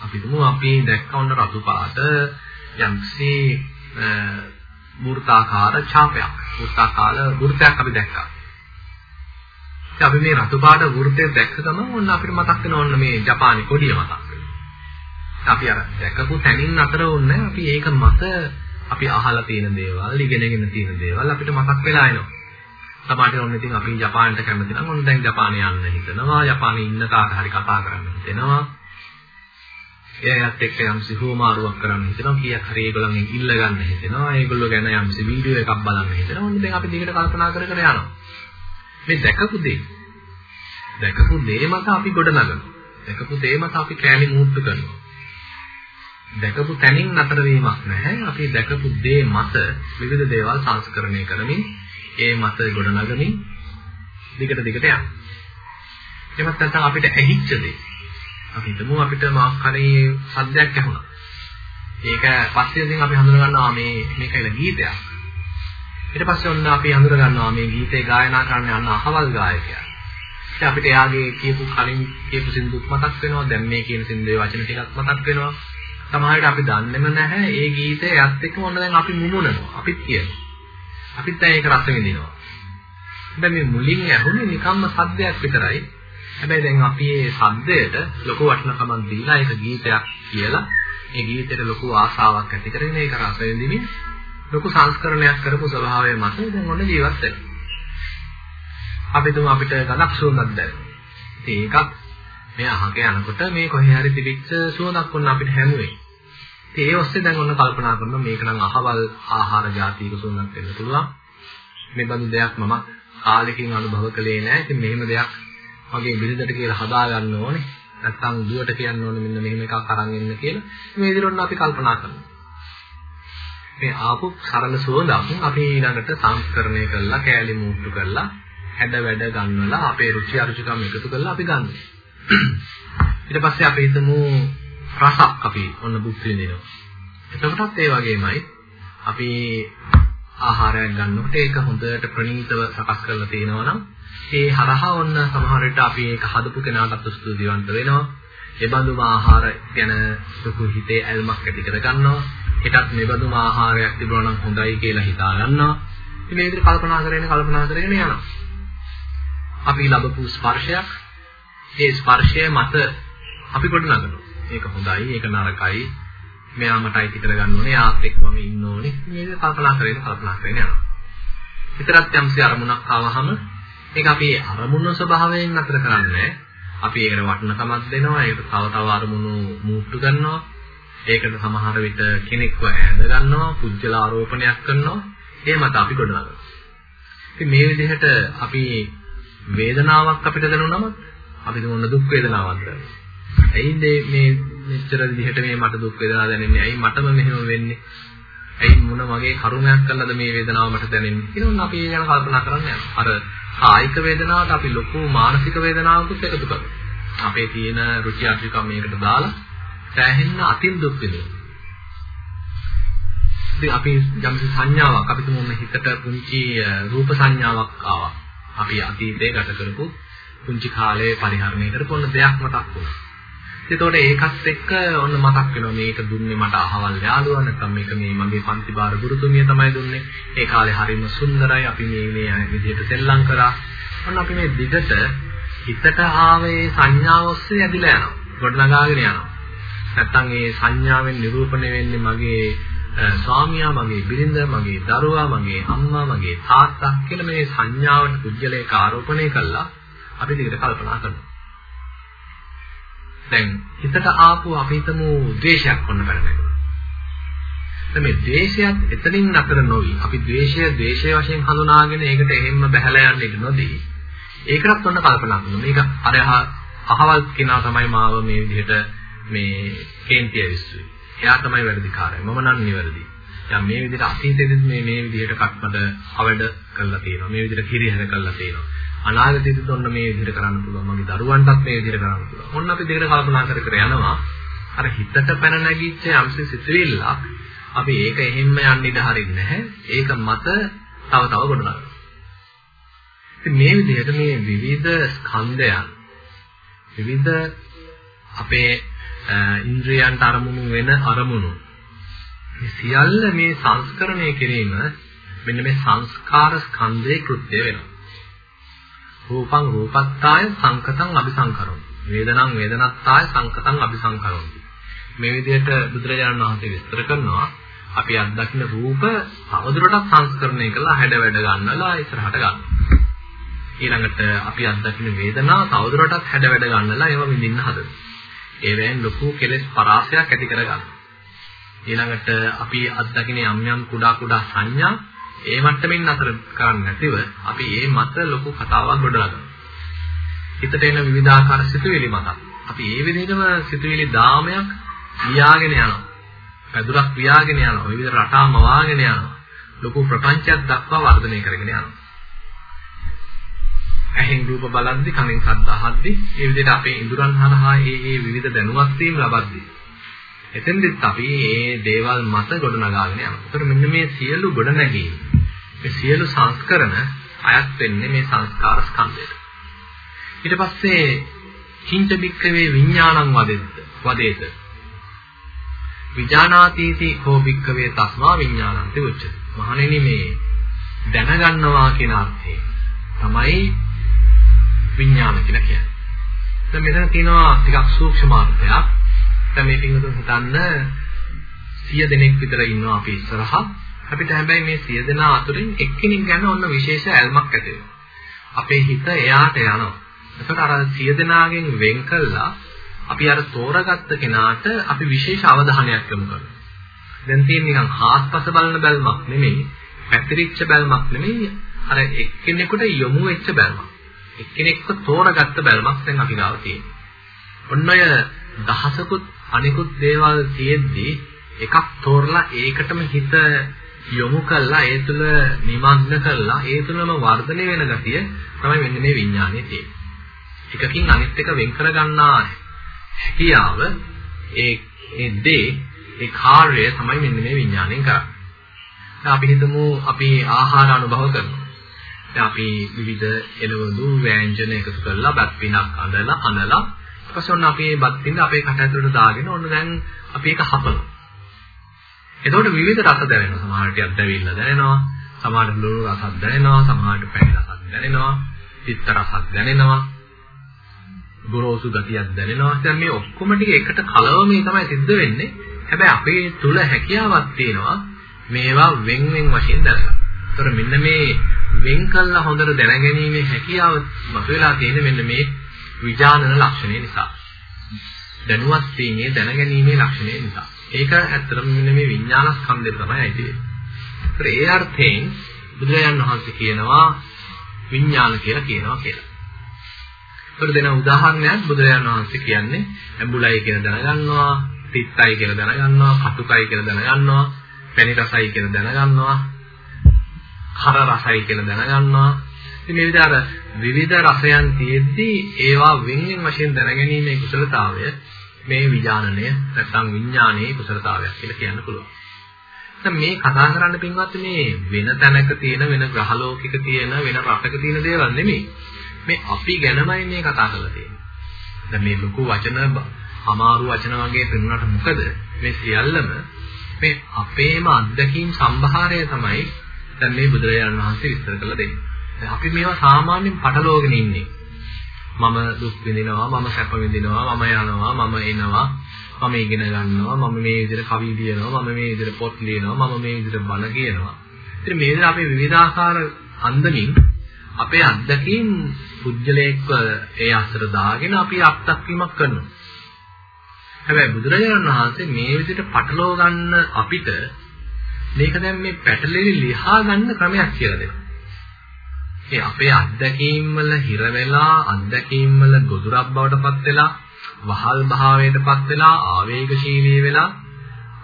අපි දුමු අපි දැක්කවන්න රතු පාට යම්කිසි මූර්තාකාර ඡාපයක්. මූර්තාකාර වෘත්තයක් අපි දැක්කා. ඉතින් අපි මේ රතු පාට වෘත්තය දැක්ක ගමන් ඔන්න අපිට මතක් වෙන ඔන්න මේ ජපානි කොඩිය මතක් අපි අර දැකපු තැනින් අතර ඕනේ අපි ඒක මත අපි අහලා තියෙන දේවල් ඉගෙනගෙන තියෙන දේවල් අපිට මතක් වෙලා එනවා. සමහරවිට ඔන්න ඉතින් අපි ජපානට කැමති නම් ඔන්න දැන් ජපානයේ යන්න හිතනවා. ජපානයේ ඉන්න කාට හරි කතා කරන්න හිතෙනවා. එයාත් එක්ක යම්සි හුවමාරුවක් කරන්න හිතනවා. කීයක් හරි ඒගොල්ලන්ගෙන් ඉල්ල ගන්න හිතෙනවා. ඒගොල්ලෝ ගැන යම්සි වීඩියෝ එකක් බලන්න හිතෙනවා. ඔන්න දැන් අපි දිගට කල්පනා කර කර යනවා. මේ දැකපු දේ දැකපු දේ මත අපි ගොඩනගනවා. දැකපු දේ මත අපි කෑලි මූට්ටු කරනවා. දැකපු තැනින් නතර වීමක් නැහැ. අපි දැකපු දේ මත විවිධ දේවල් සංස්කරණය කරමින් ඒ මත ගොඩනගමින් දිගට දිගට යනවා. එමත් නැත්නම් අපිට ඇහිච්ච දේ. අපි හිතමු අපිට මාක් කරේ සද්දයක් ඇහුණා. ඒක පස්සේ ඉතින් අපි හඳුන ගන්නවා මේ මේකයිල ගීතයක්. ඊට පස්සේ ඔන්න අපි හඳුන ගන්නවා මේ ගීතේ ගායනා කරන්න යන අහවල් ගායකයා. ඉතින් අපිට එයාගේ කියපු කලින් කියපු සින්දුත් මතක් වෙනවා. දැන් මේ කියන සින්දුවේ වචන ටිකක් මතක් වෙනවා. සමහරවිට අපි දන්නේම නැහැ ඒ ගීතය යත් එක්ක මොන දැන් අපි මුමුණනවා. අපිත් කියනවා. අපිත් දැන් ඒක රස විඳිනවා. හැබැයි මේ මුලින් ඇහුනේ නිකම්ම සද්දයක් විතරයි. හැබැයි දැන් අපි මේ සද්දයට ලොකු වටිනකමක් දීලා ඒක ගීතයක් කියලා ඒ ගීතයට ලොකු ආසාවක් ඇති කරගෙන ඒක රස විඳින්න ලොකු සංස්කරණයක් කරපු ස්වභාවය මත දැන් ඔන්න ජීවත් වෙනවා. අපි තුම අපිට ගලක් සුවඳක් දැනෙනවා. ඉතින් ඒකත් මේ අහක යනකොට මේ කොහේ හරි තිබිච්ච සුවඳක් වුණ අපිට හැමුවේ. ඉතින් ඒ ඔස්සේ දැන් ඔන්න කල්පනා කරනවා මේක නම් අහවල් ආහාර જાතියක සුන්නක් වෙන්න පුළුවන්. මේ බඳු දෙයක් මම කාලෙකින් අනුභව කළේ නැහැ. ඉතින් මෙහෙම දෙයක් මගේ බිරිඳට කියලා හදා ගන්න ඕනේ. නැත්තම් දුවට කියන්න ඕනේ මෙන්න මෙහෙම එකක් අරන් එන්න කියලා. මේ විදිහට අපි කල්පනා කරනවා. මේ ආපු සරල සුවඳක් අපි ඊළඟට සංස්කරණය කරලා කෑලි මූට්ටු කරලා හැඩ වැඩ ගන්නවලා අපේ රුචි අරුචිකම් එකතු කරලා අපි ගන්නවා. ඊට පස්සේ අපි හිතමු රසක් අපි ඔන්න භුක්ති විඳිනවා. එතකොටත් ඒ වගේමයි අපි ආහාරයක් ගන්නකොට ඒක හොඳට ප්‍රණීතව සකස් කරලා තියෙනවා නම් ඒ හරහා ඔන්න සමහර විට අපි ඒක හදපු කෙනාටත් ස්තුතිවන්ත වෙනවා. ඒ බඳුම ආහාර ගැන සුඛ හිතේ ඇල්මක් ඇති කර ගන්නවා. හිතත් මේ බඳුම ආහාරයක් තිබුණා නම් හොඳයි කියලා හිතා ගන්නවා. ඉතින් මේ විදිහට කල්පනා කරගෙන කල්පනා කරගෙන යනවා. අපි ලැබපු ස්පර්ශයක් ඒ ස්පර්ශය මත අපි ගොඩනගනවා. ඒක හොඳයි, ඒක නරකයි. මෙයා මට අයිති කරගන්න ඕනේ, යාත් එක්ක මම ඉන්න ඕනේ. මේක කල්පනා කරගෙන කල්පනා කරගෙන යනවා. විතරක් යම්සි අරමුණක් ආවහම ඒක අපි අරමුණ ස්වභාවයෙන් නතර කරන්නේ අපි ඒකට වටිනකමක් දෙනවා. ඒකට තව තව අරමුණු මූට්ටු ගන්නවා. ඒකට සමහර විට කෙනෙක්ව ඈඳ ගන්නවා, පුජ්‍යල ආරෝපණයක් කරනවා. එහෙමත් අපි ගොඩනගනවා. ඉතින් මේ විදිහට අපි වේදනාවක් අපිට දැනුනම අපි දුන්න දුක් වේදනාවක් දැනෙනවා. ඇයි මේ මෙච්චර විදිහට මේ මට දුක් වේදනා දැනෙන්නේ? ඇයි මටම මෙහෙම වෙන්නේ? ඇයි මොන වගේ කරුණයක් කළාද මේ වේදනාව මට දැනෙන්නේ? කියනවා අපි ඒ ගැන කල්පනා කරන්න යනවා. අර කායික වේදනාවට අපි ලොකු මානසික වේදනාවකුත් එකතු කරනවා. අපේ තියෙන රුචි අරුචිකම් මේකට දාලා සෑහෙන්න අතින් දුක් විඳිනවා. ඉතින් අපි යම්සි සංඥාවක් අපි තුමු හිතට පුංචි රූප සංඥාවක් ආවා. අපි අතීතයේ ගත කරපු පුංචි කාලේ පරිහරණය කරපු ඔන්න දෙයක් මතක් වුණා. එතකොට ඒකත් එක්ක ඔන්න මතක් වෙනවා මේක දුන්නේ මට අහවල් යාළුවා නැත්නම් මේක මේ මගේ පන්ති බාර ගුරුතුමිය තමයි දුන්නේ. ඒ කාලේ හරිම සුන්දරයි. අපි මේ මේ විදිහට සෙල්ලම් කරා. ඔන්න අපි මේ දිගට හිතට ආවේ සංඥාව ඔස්සේ ඇදිලා යනවා. ගොඩනගාගෙන යනවා. නැත්නම් ඒ සංඥාවෙන් නිරූපණය වෙන්නේ මගේ ස්වාමියා මගේ බිරිඳ මගේ දරුවා මගේ අම්මා මගේ තාත්තා කියලා මේ සංඥාවට කුජලයක ආරෝපණය කළා අපි දිගට කල්පනා කරනවා දැන් හිතට ආපු අපි හිතමු ද්වේෂයක් වොන්න බැලුවා දැන් මේ ද්වේෂයත් එතනින් නතර නොවි අපි ද්වේෂය ද්වේෂය වශයෙන් හඳුනාගෙන ඒකට එහෙම්ම බහැලා යන්න ඉඩ නොදී ඒකටත් ඔන්න කල්පනා කරනවා මේක අර අහවල් කෙනා තමයි මාව මේ විදිහට මේ කේන්තිය විශ්ුවේ එයා තමයි වැරදිකාරය. මම නම් නිවැරදි. දැන් මේ විදිහට අතීතයේදී මේ මේ විදිහට කක්මඩ අවඩ කරලා තියෙනවා. මේ විදිහට කිරිහැර කරලා තියෙනවා. අනාගතයේදීත් ඔන්න මේ විදිහට කරන්න පුළුවන්. මගේ දරුවන්ටත් මේ විදිහට කරන්න පුළුවන්. ඔන්න අපි දෙකට කල්පනා කර කර යනවා. අර හිතට පැන නැගිච්ච යම්සි සිතුවිල්ලක් අපි ඒක එහෙම්ම යන්න ඉඩ හරින්නේ නැහැ. ඒක මත තව තව ගොඩනගනවා. ඉතින් මේ විදිහට මේ විවිධ ස්කන්ධයන් විවිධ අපේ ඉන්ද්‍රියන්ට අරමුණු වෙන අරමුණු මේ සියල්ල මේ සංස්කරණය කිරීම මෙන්න මේ සංස්කාර ස්කන්ධයේ කෘත්‍ය වෙනවා. රූපං රූපත්තාය සංකතං අபிසංකරොන්. වේදනං වේදනත්තාය සංකතං අபிසංකරොන්. මේ විදිහට බුදුරජාණන් වහන්සේ විස්තර කරනවා අපි අත්දකින්න රූප තවදුරටත් සංස්කරණය කරලා හැඩ වැඩ ගන්නලා ඉස්සරහට ගන්නවා. ඊළඟට අපි අත්දකින්න වේදනාව තවදුරටත් හැඩ වැඩ ගන්නලා ඒවා විඳින්න හදනවා. ඒවෙන් ලොකු කෙලෙස් පරාසයක් ඇති කරගන්නවා. ඊළඟට අපි අත්දකින යම් යම් කුඩා කුඩා සංඥා ඒ මට්ටමින් අතර කරන්නේ නැතිව අපි ඒ මත ලොකු කතාවක් ගොඩනගනවා. හිතට එන විවිධාකාර සිතුවිලි මත අපි ඒ විදිහටම සිතුවිලි දාමයක් වියාගෙන යනවා. පැදුරක් වියාගෙන යනවා. විවිධ රටා මවාගෙන යනවා. ලොකු ප්‍රපංචයක් දක්වා වර්ධනය කරගෙන යනවා. ඇහෙන් රූප බලද්දි කනෙන් ශබ්ද අහද්දි මේ විදිහට අපේ ඉඳුරන් හරහා මේ මේ විවිධ දැනුමක් වීම ලබද්දි එතෙන්දිත් අපි මේ දේවල් මත ගොඩනගාගෙන යනවා. ඒතර මෙන්න මේ සියලු ගොඩනැගීම් මේ සියලු සංස්කරණ අයත් වෙන්නේ මේ සංස්කාර ස්කන්ධයට. ඊට පස්සේ කිංච බික්කවේ විඥානං වදෙද්ද වදේත. විඥානාතීති කෝ බික්කවේ තස්මා විඥානන්ති උච්චති. මහණෙනි මේ දැනගන්නවා කියන අර්ථය තමයි විඥාන කියලා කියන්නේ. දැන් මෙතන තියෙනවා ටිකක් සූක්ෂම අර්ථයක්. දැන් මේ පිටුතුන් හිතන්න 100 දෙනෙක් විතර ඉන්නවා අපි ඉස්සරහා. අපිට හැබැයි මේ 100 දෙනා අතරින් එක්කෙනෙක් ගැන ඔන්න විශේෂ ඇල්මක් ඇති අපේ හිත එයාට යනවා. එතකොට අර 100 දෙනාගෙන් වෙන් කළා අපි අර තෝරගත්ත කෙනාට අපි විශේෂ අවධානයක් යොමු කරනවා. දැන් තියෙන නිකන් හාස්පස බලන බැල්මක් නෙමෙයි, පැතිරිච්ච බැල්මක් නෙමෙයි, අර එක්කෙනෙකුට යොමු වෙච්ච බැල්මක්. එක්කෙනෙක්ව තෝරගත්ත බැල්මක් දැන් අපි ගාව තියෙනවා. ඔන්න ඔය දහසකුත් අනිකුත් දේවල් තියෙද්දි එකක් තෝරලා ඒකටම හිත යොමු කළා ඒ තුළ නිමග්න කළා ඒ තුළම වර්ධනය වෙන ගතිය තමයි මෙන්න මේ විඥානයේ තියෙන්නේ. එකකින් අනිත් එක වෙන් කර ගන්නා හැකියාව ඒ ඒ දේ ඒ කාර්යය තමයි මෙන්න මේ විඥාණයෙන් කරන්නේ. දැන් අපි හිතමු අපි ආහාර අනුභව කරනවා. දැන් අපි විවිධ එළවලු ව්‍යංජන එකතු කරලා බත් පිනක් අඳලා අනලා ඊට පස්සේ ඔන්න අපි මේ බත් පින අපේ කට ඇතුළට දාගෙන ඔන්න දැන් අපි ඒක හපනවා. එතකොට විවිධ රස දැනෙනවා. සමහරට අද්දවිල්ල දැනෙනවා. සමහරට ලුණු රසක් දැනෙනවා. සමහරට පැණි රසක් දැනෙනවා. පිත්ත රසක් දැනෙනවා. ගොරෝසු ගතියක් දැනෙනවා. දැන් මේ ඔක්කොම ටික එකට කලවමේ තමයි සිද්ධ වෙන්නේ. හැබැයි අපේ තුල හැකියාවක් තියෙනවා මේවා වෙන් වෙන් වශයෙන් දැනගන්න. ඒතර මෙන්න මේ වෙන් කළා හොඳට දැනගැනීමේ හැකියාව මතුවලා තියෙන්නේ මෙන්න මේ විඥානන ලක්ෂණය නිසා. දැනුවත් වීමේ දැනගැනීමේ ලක්ෂණය නිසා. ඒක ඇත්තටම මෙන්න මේ විඥාන ස්කන්ධය තමයි ඇති වෙන්නේ. ඒ අර්ථයෙන් බුදුරජාණන් වහන්සේ කියනවා විඥාන කියලා කියනවා කියලා. ඒකට දෙන උදාහරණයක් බුදුරජාණන් වහන්සේ කියන්නේ ඇඹුලයි කියලා දැනගන්නවා, තිත්තයි කියලා දැනගන්නවා, කටුකයි කියලා දැනගන්නවා, පැණි රසයි කියලා දැනගන්නවා, කර රසයි කියලා දැනගන්නවා. ඉතින් මේ විදිහට අර විවිධ රසයන් තියෙද්දී ඒවා වෙන වෙන වශයෙන් දැනගැනීමේ කුසලතාවය මේ විඥානනය නැත්නම් විඥානයේ කුසලතාවයක් කියලා කියන්න පුළුවන්. දැන් මේ කතා කරන්න පින්වත් මේ වෙන තැනක තියෙන වෙන ග්‍රහලෝකික තියෙන වෙන රටක තියෙන දේවල් නෙමෙයි. මේ අපි ගැනමයි මේ කතා කරලා තියෙන්නේ. දැන් මේ ලොකු වචන අමාරු වචන වගේ පෙන්වන්නට මොකද මේ සියල්ලම මේ අපේම අත්දැකීම් සම්භාරය තමයි දැන් මේ බුදුරජාණන් වහන්සේ විස්තර කරලා දෙන්නේ. දැන් අපි මේවා සාමාන්‍යයෙන් පටලවාගෙන ඉන්නේ. මම දුක් විඳිනවා, මම සැප විඳිනවා, මම යනවා, මම එනවා, මම ඉගෙන ගන්නවා, මම මේ විදිහට කවි ලියනවා, මම මේ විදිහට පොත් ලියනවා, මම මේ විදිහට බණ කියනවා. ඉතින් මේ විදිහට අපේ විවිධාකාර අන්දමින් අපේ අත්දැකීම් පුජ්‍යලයක්ව ඒ අතර දාගෙන අපි අත්දැකීමක් කරනවා. හැබැයි බුදුරජාණන් වහන්සේ මේ විදිහට පටලව ගන්න අපිට මේක දැන් මේ පැටලෙවි ලියා ගන්න ක්‍රමයක් කියලා දෙනවා. ඒ අපේ අත්දැකීම් වල හිර වෙලා අත්දැකීම් වල ගොදුරක් බවට පත් වෙලා වහල් භාවයට පත් වෙලා ආවේගශීලී වෙලා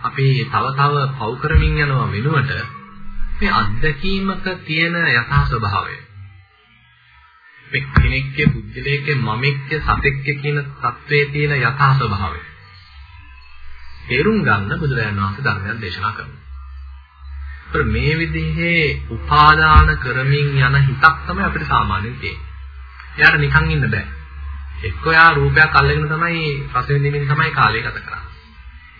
අපි තව තව පව් කරමින් යනවා වෙනුවට මේ අත්දැකීමක තියෙන යථා ස්වභාවය. මේ කෙනෙක්ගේ බුද්ධලේකේ මමෙක්ගේ සතෙක්ගේ කියන தത്വයේ තියෙන යථා ස්වභාවය. තේරුම් ගන්න බුදුරජාණන් වහන්සේ ධර්මයන් දේශනා කරනවා. ඒත් මේ විදිහේ උපාදාන කරමින් යන හිතක් තමයි අපිට සාමාන්‍යයෙන් තියෙන්නේ. එයාට නිකන් ඉන්න බෑ. එක්ක යා රූපයක් අල්ලගෙන තමයි රස විඳින්න තමයි කාලය ගත කරන්නේ.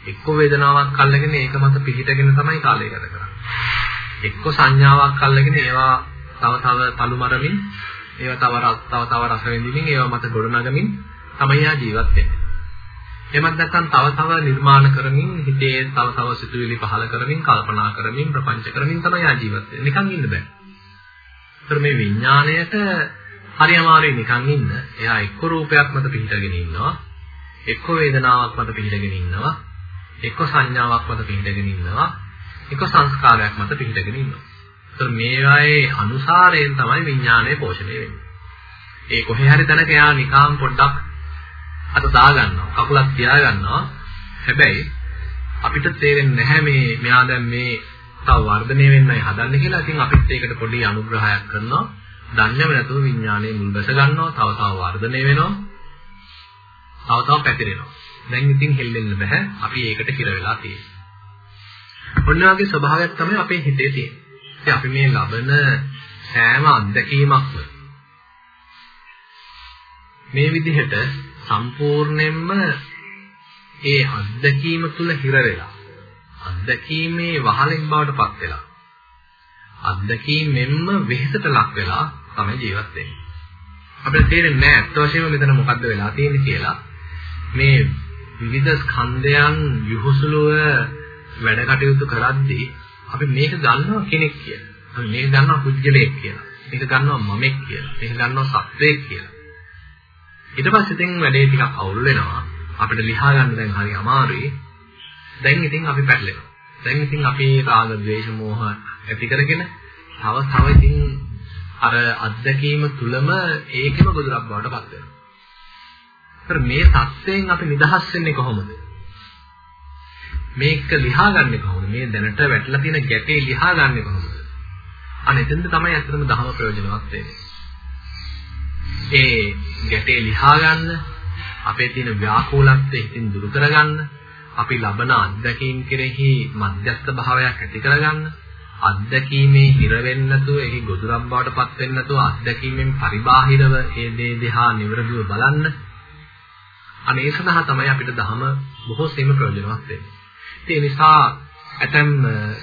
එක්ක වේදනාවක් අල්ලගෙන ඒක මත පිහිටගෙන තමයි කාලය ගත කරන්නේ. එක්ක සංඥාවක් අල්ලගෙන ඒවා තව තව තලු මරමින් ඒවා තව තව තව රස විඳින්මින් ඒවා මත ගොඩනගමින් තමයි යා ජීවත් වෙන්නේ. එහෙමත් නැත්නම් තව තව නිර්මාණ කරමින් හිතේ තව තව සිතුවිලි පහල කරමින් කල්පනා කරමින් ප්‍රපංච කරමින් තමයි යා ජීවත් වෙන්නේ. නිකන් ඉන්න බෑ. ඒතර මේ විඥාණයට හරි අමාරුයි නිකන් ඉන්න. එයා එක්ක රූපයක් මත පිහිටගෙන ඉන්නවා. එක්ක වේදනාවක් මත පිහිටගෙන ඉන්නවා. එක්ක සංඥාවක් මත පිහිටගෙන ඉන්නවා. එක්ක සංස්කාරයක් මත පිහිටගෙන ඉන්නවා. ඒතර මේවායේ අනුසාරයෙන් තමයි විඥාණය පෝෂණය වෙන්නේ. ඒ කොහේ හරි තැනක එයා නිකන් පොඩ්ඩක් අත දා ගන්නවා. කකුලක් තියා ගන්නවා. හැබැයි අපිට තේරෙන්නේ නැහැ මේ මෙයා දැන් මේ තව වර්ධනය වෙන්නයි හදන්නේ කියලා. ඉතින් අපිත් ඒකට පොඩි අනුග්‍රහයක් කරනවා. දන්නේම නැතුව විඥානයේ මුල් බැස ගන්නවා. තව තව වර්ධනය වෙනවා. තව තව පැතිරෙනවා. දැන් ඉතින් හෙල්ලෙන්න බෑ. අපි ඒකට හිර වෙලා තියෙන්නේ. ඔන්න වගේ ස්වභාවයක් තමයි අපේ හිතේ තියෙන්නේ. ඉතින් අපි මේ ලබන සෑම අත්දැකීමක්ම මේ විදිහට සම්පූර්ණයෙන්ම ඒ අත්දැකීම තුල හිර වෙලා අත්දැකීමේ වහලෙන් බවට පත් වෙලා අත්දැකීමෙන්ම වෙහෙසට ලක් වෙලා තමයි ජීවත් වෙන්නේ. අපිට තේරෙන්නේ නැහැ අත් වශයෙන්ම මෙතන මොකද්ද වෙලා තියෙන්නේ කියලා. මේ විවිධ ස්කන්ධයන් යහුසුලුව වැඩ කටයුතු කරද්දී අපි මේක ගන්නවා කෙනෙක් කියලා. අපි මේක ගන්නවා පුජ්‍යලයක් කියලා. මේක ගන්නවා මමෙක් කියලා. මේක ගන්නවා සත්වයක් කියලා. ඊට පස්සේ දැන් වැඩේ ටිකක් අවුල් වෙනවා. අපිට ලියා ගන්න දැන් හරි අමාරුයි. දැන් ඉතින් අපි පැටලෙනවා. දැන් ඉතින් අපි රාග, ద్వේෂ, මෝහ ඇති කරගෙන තව තව ඉතින් අර අත්දැකීම තුලම ඒකම ගොදුරක් බවට පත් වෙනවා. ඒතර මේ தත්යෙන් අපි නිදහස් වෙන්නේ කොහොමද? මේක ලියා ගන්න කොහොමද? මේ දැනට වැටලා තියෙන ගැටේ ලියා ගන්න කොහොමද? අනේ එතෙන්ද තමයි ඇත්තටම දහම ප්‍රයෝජනවත් වෙන්නේ. ඒ ගැටේ ලියා ගන්න අපේ තියෙන ව්‍යාකූලත්වය හිතින් දුරු කරගන්න අපි ලබන අත්දැකීම් කෙරෙහි මධ්‍යස්ථ භාවයක් ඇති කරගන්න අත්දැකීමේ හිර වෙන්නේ නැතුව එහි ගොදුරක් බවට පත් වෙන්නේ නැතුව අත්දැකීමෙන් පරිබාහිරව ඒ දේ දිහා නිවරදිව බලන්න. අනේ සඳහා තමයි අපිට ධහම බොහෝ සෙම ප්‍රයෝජනවත් වෙන්නේ. ඒ නිසා ඇතැම්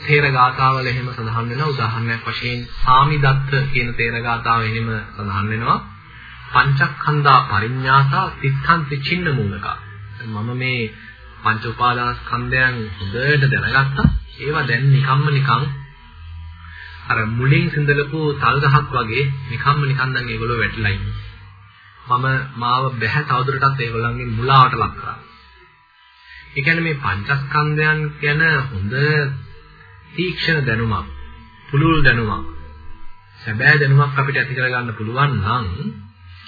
තේර ගාථාවල එහෙම සඳහන් වෙනවා. උදාහරණයක් වශයෙන් සාමිදත්ත කියන තේර ගාථාව එහෙම සඳහන් වෙනවා. පංචස්කන්ධා පරිඤ්ඤාසා තිත්තන්ති චින්න මූලක මම මේ පංච උපාදානස්කන්ධයන් හොඳට දැනගත්තා. ඒවා දැන් නිකම්ම නිකන් අර මුලින් සිඳලපු තල් ගහක් වගේ නිකම්ම නිකන් දැන් ඒගොල්ලෝ වැටිලා ඉන්නේ. මම මාව බැහැ තවදුරටත් ඒගොල්ලන්ගේ මුලාවට ලක් කරා. ඒ කියන්නේ මේ පංචස්කන්ධයන් ගැන හොඳ තීක්ෂණ දැනුමක් පුළුල් දැනුමක් සැබෑ දැනුමක් අපිට ඇති කරගන්න පුළුවන් නම්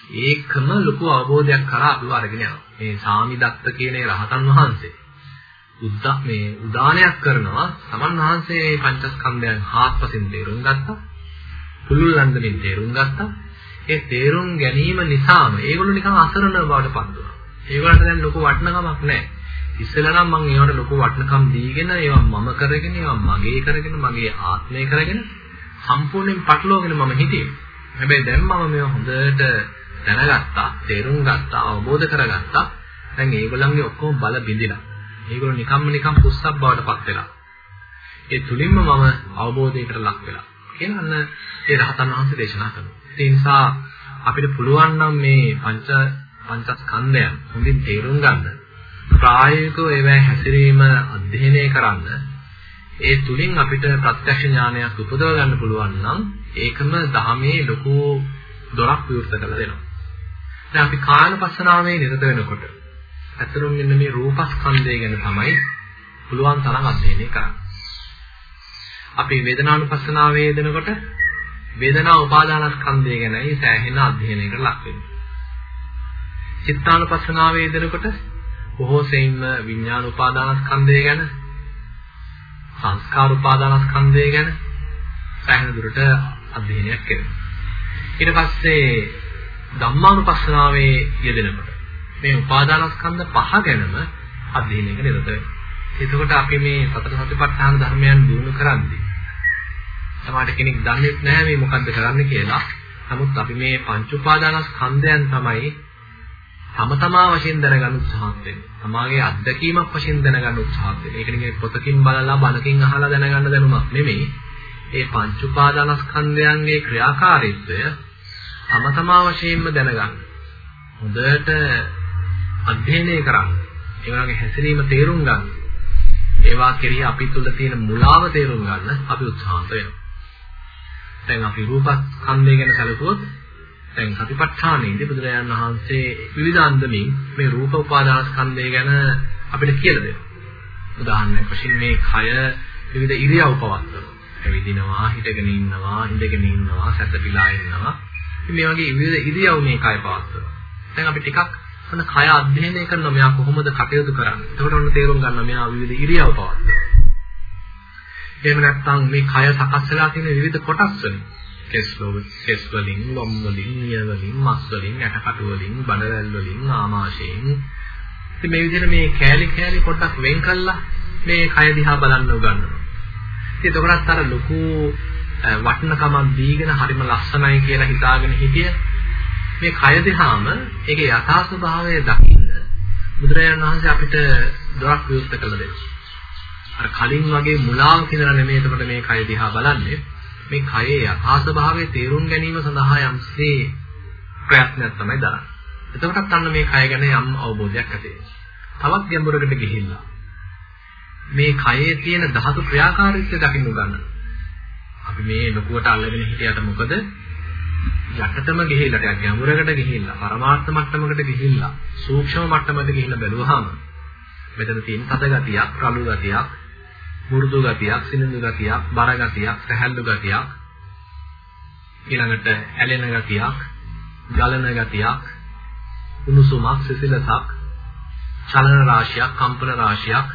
ඒකම ලොකු අවබෝධයක් කරා අපිව අරගෙන යනවා. මේ සාමිදත්ත කියන රහතන් වහන්සේ උද්දා මේ උදානයක් කරනවා සමන් වහන්සේ මේ පංචස්කන්ධයන් හාත්පසින් තේරුම් ගත්තා. පුළුල් ලන්දමින් තේරුම් ගත්තා. ඒ තේරුම් ගැනීම නිසාම ඒගොල්ලෝ නිකන් අසරණ බවට පත් වුණා. ඒගොල්ලන්ට දැන් ලොකු වටිනකමක් නැහැ. ඉස්සෙල්ලා නම් මම ඒවට ලොකු වටිනකම් දීගෙන ඒවා මම කරගෙන ඒවා මගේ කරගෙන මගේ ආත්මය කරගෙන සම්පූර්ණයෙන් පටලවාගෙන මම හිටියේ. හැබැයි දැන් මම මේවා හොඳට දැනගත්තා, තේරුම් ගත්තා, අවබෝධ කරගත්තා. දැන් ඒගොල්ලන්ගේ ඔක්කොම බල බිඳිලා. ඒගොල්ලෝ නිකම්ම නිකම් පුස්සක් බවට පත් වෙලා. ඒ තුලින්ම මම අවබෝධයකට ලක් වෙලා. කියලා අන්න ඒ රහතන් වහන්සේ දේශනා කරනවා. ඒ නිසා අපිට පුළුවන් නම් මේ පංච පංචස්කන්ධයන් හොඳින් තේරුම් ගන්න ප්‍රායෝගිකව ඒවැ හැසිරීම අධ්‍යයනය කරන්න ඒ තුලින් අපිට ප්‍රත්‍යක්ෂ ඥානයක් උපදව ගන්න පුළුවන් නම් ඒකම ධර්මයේ ලොකු දොරක් විවෘත කරලා දෙනවා. දැන් අපි කායනපස්සනාවේ නිරත වෙනකොට ඇත්තටම මෙන්න මේ රූපස්කන්ධය ගැන තමයි පුළුවන් තරම් අධ්‍යයනය කරන්නේ. අපි වේදනානුපස්සනාවේ යෙදෙනකොට වේදනා උපාදානස්කන්ධය ගැනයි සෑහෙන අධ්‍යයනයකට ලක් වෙන්නේ. චිත්තානුපස්සනාවේ යෙදෙනකොට බොහෝ සෙයින්ම විඥාන උපාදානස්කන්ධය ගැන සංස්කාර උපාදානස්කන්ධය ගැන සෑහෙන දුරට අධ්‍යයනයක් කරනවා. ඊට පස්සේ ධම්මානුපස්සනාවේ යෙදෙනකොට මේ උපාදානස්කන්ධ පහ ගැනම අධ්‍යයනයක නිරත වෙනවා. එතකොට අපි මේ සතර සතිපට්ඨාන ධර්මයන් දිනු කරන්නේ සමහර කෙනෙක් දන්නේ නැහැ මේ මොකද්ද කරන්න කියලා. නමුත් අපි මේ පංච උපාදානස්කන්ධයන් තමයි තම තමා වශයෙන් දැනගන්න උත්සාහත් වෙන්නේ. තමාගේ අත්දැකීමක් වශයෙන් දැනගන්න උත්සාහත් වෙන්නේ. ඒක නෙමෙයි පොතකින් බලලා බණකින් අහලා දැනගන්න දැනුමක් නෙමෙයි. ඒ පංච උපාදානස්කන්ධයන්ගේ ක්‍රියාකාරීත්වය තම තමා වශයෙන්ම දැනගන්න. හොඳට අධ්‍යයනය කරන්න. ඒ වගේ හැසිරීම තේරුම් ගන්න. ඒවා කෙරෙහි අපි තුල තියෙන මුලාව තේරුම් ගන්න අපි උත්සාහන්ත වෙනවා. දැන් අපි රූපස්කන්ධය ගැන සැලකුවොත් දැන් සතිපට්ඨානයේදී බුදුරජාණන් වහන්සේ විවිධ අන්දමින් මේ රූප උපාදානස්කන්ධය ගැන අපිට කියලා දෙනවා. උදාහරණයක් වශයෙන් මේ කය විවිධ ඉරියව් පවත්වනවා. ඇවිදිනවා, හිටගෙන ඉන්නවා, ඉඳගෙන ඉන්නවා, සැතපීලා ඉන්නවා. මේ වගේ විවිධ ඉරියව් මේ කය පවත්වනවා. දැන් අපි ටිකක් ඔන්න කය අධ්‍යයනය කරනවා මෙයා කොහොමද කටයුතු කරන්නේ. එතකොට ඔන්න තේරුම් ගන්නවා මෙයා විවිධ ඉරියව් පවත්වනවා. එහෙම නැත්නම් මේ කය සකස් වෙලා තියෙන විවිධ කොටස් වලින් කෙස් කෙස් වලින්, ලොම් වලින්, නිය වලින්, මස් වලින්, ඇටකටු වලින්, බඩවැල් වලින්, ආමාශයෙන් ඉතින් මේ විදිහට මේ කෑලි කෑලි පොඩ්ඩක් වෙන් කළා මේ කය දිහා බලන්න උගන්වනවා. ඉතින් එතකොටත් අර ලොකු වටිනකමක් දීගෙන හරිම ලස්සනයි කියලා හිතාගෙන හිටිය මේ කය දිහාම ඒකේ යථා ස්වභාවය දකින්න බුදුරජාණන් වහන්සේ අපිට දොරක් විවෘත කළ දෙනවා. අර කලින් වගේ මුලාවක් ඉඳලා නෙමෙයි එතකොට මේ කය දිහා බලන්නේ. මේ කයේ යථා ස්වභාවය තේරුම් ගැනීම සඳහා යම්සේ ප්‍රයත්නයක් තමයි දරන්නේ. එතකොටත් අන්න මේ කය ගැන යම් අවබෝධයක් ඇති තවත් ගැඹුරකට ගිහිල්ලා මේ කයේ තියෙන ධාතු ක්‍රියාකාරීත්වය දකින්න ගන්න. අපි මේ ලොකුවට අල්ලගෙන හිටියට මොකද? යටටම ගිහිල්ලා ටිකක් ගැඹුරකට ගිහිල්ලා පරමාර්ථ මට්ටමකට ගිහිල්ලා සූක්ෂම මට්ටමකට ගිහිල්ලා බැලුවාම මෙතන තියෙන තද ගතියක්, රළු ගතියක්, මුරුදු ගතියක්, සිනිඳු ගතියක්, බර ගතියක්, සැහැල්ලු ගතියක්, ඊළඟට ඇලෙන ගතියක්, ගලන ගතියක්, උණුසුමක්, සිසිලසක්, චලන රාශියක්, කම්පන රාශියක්.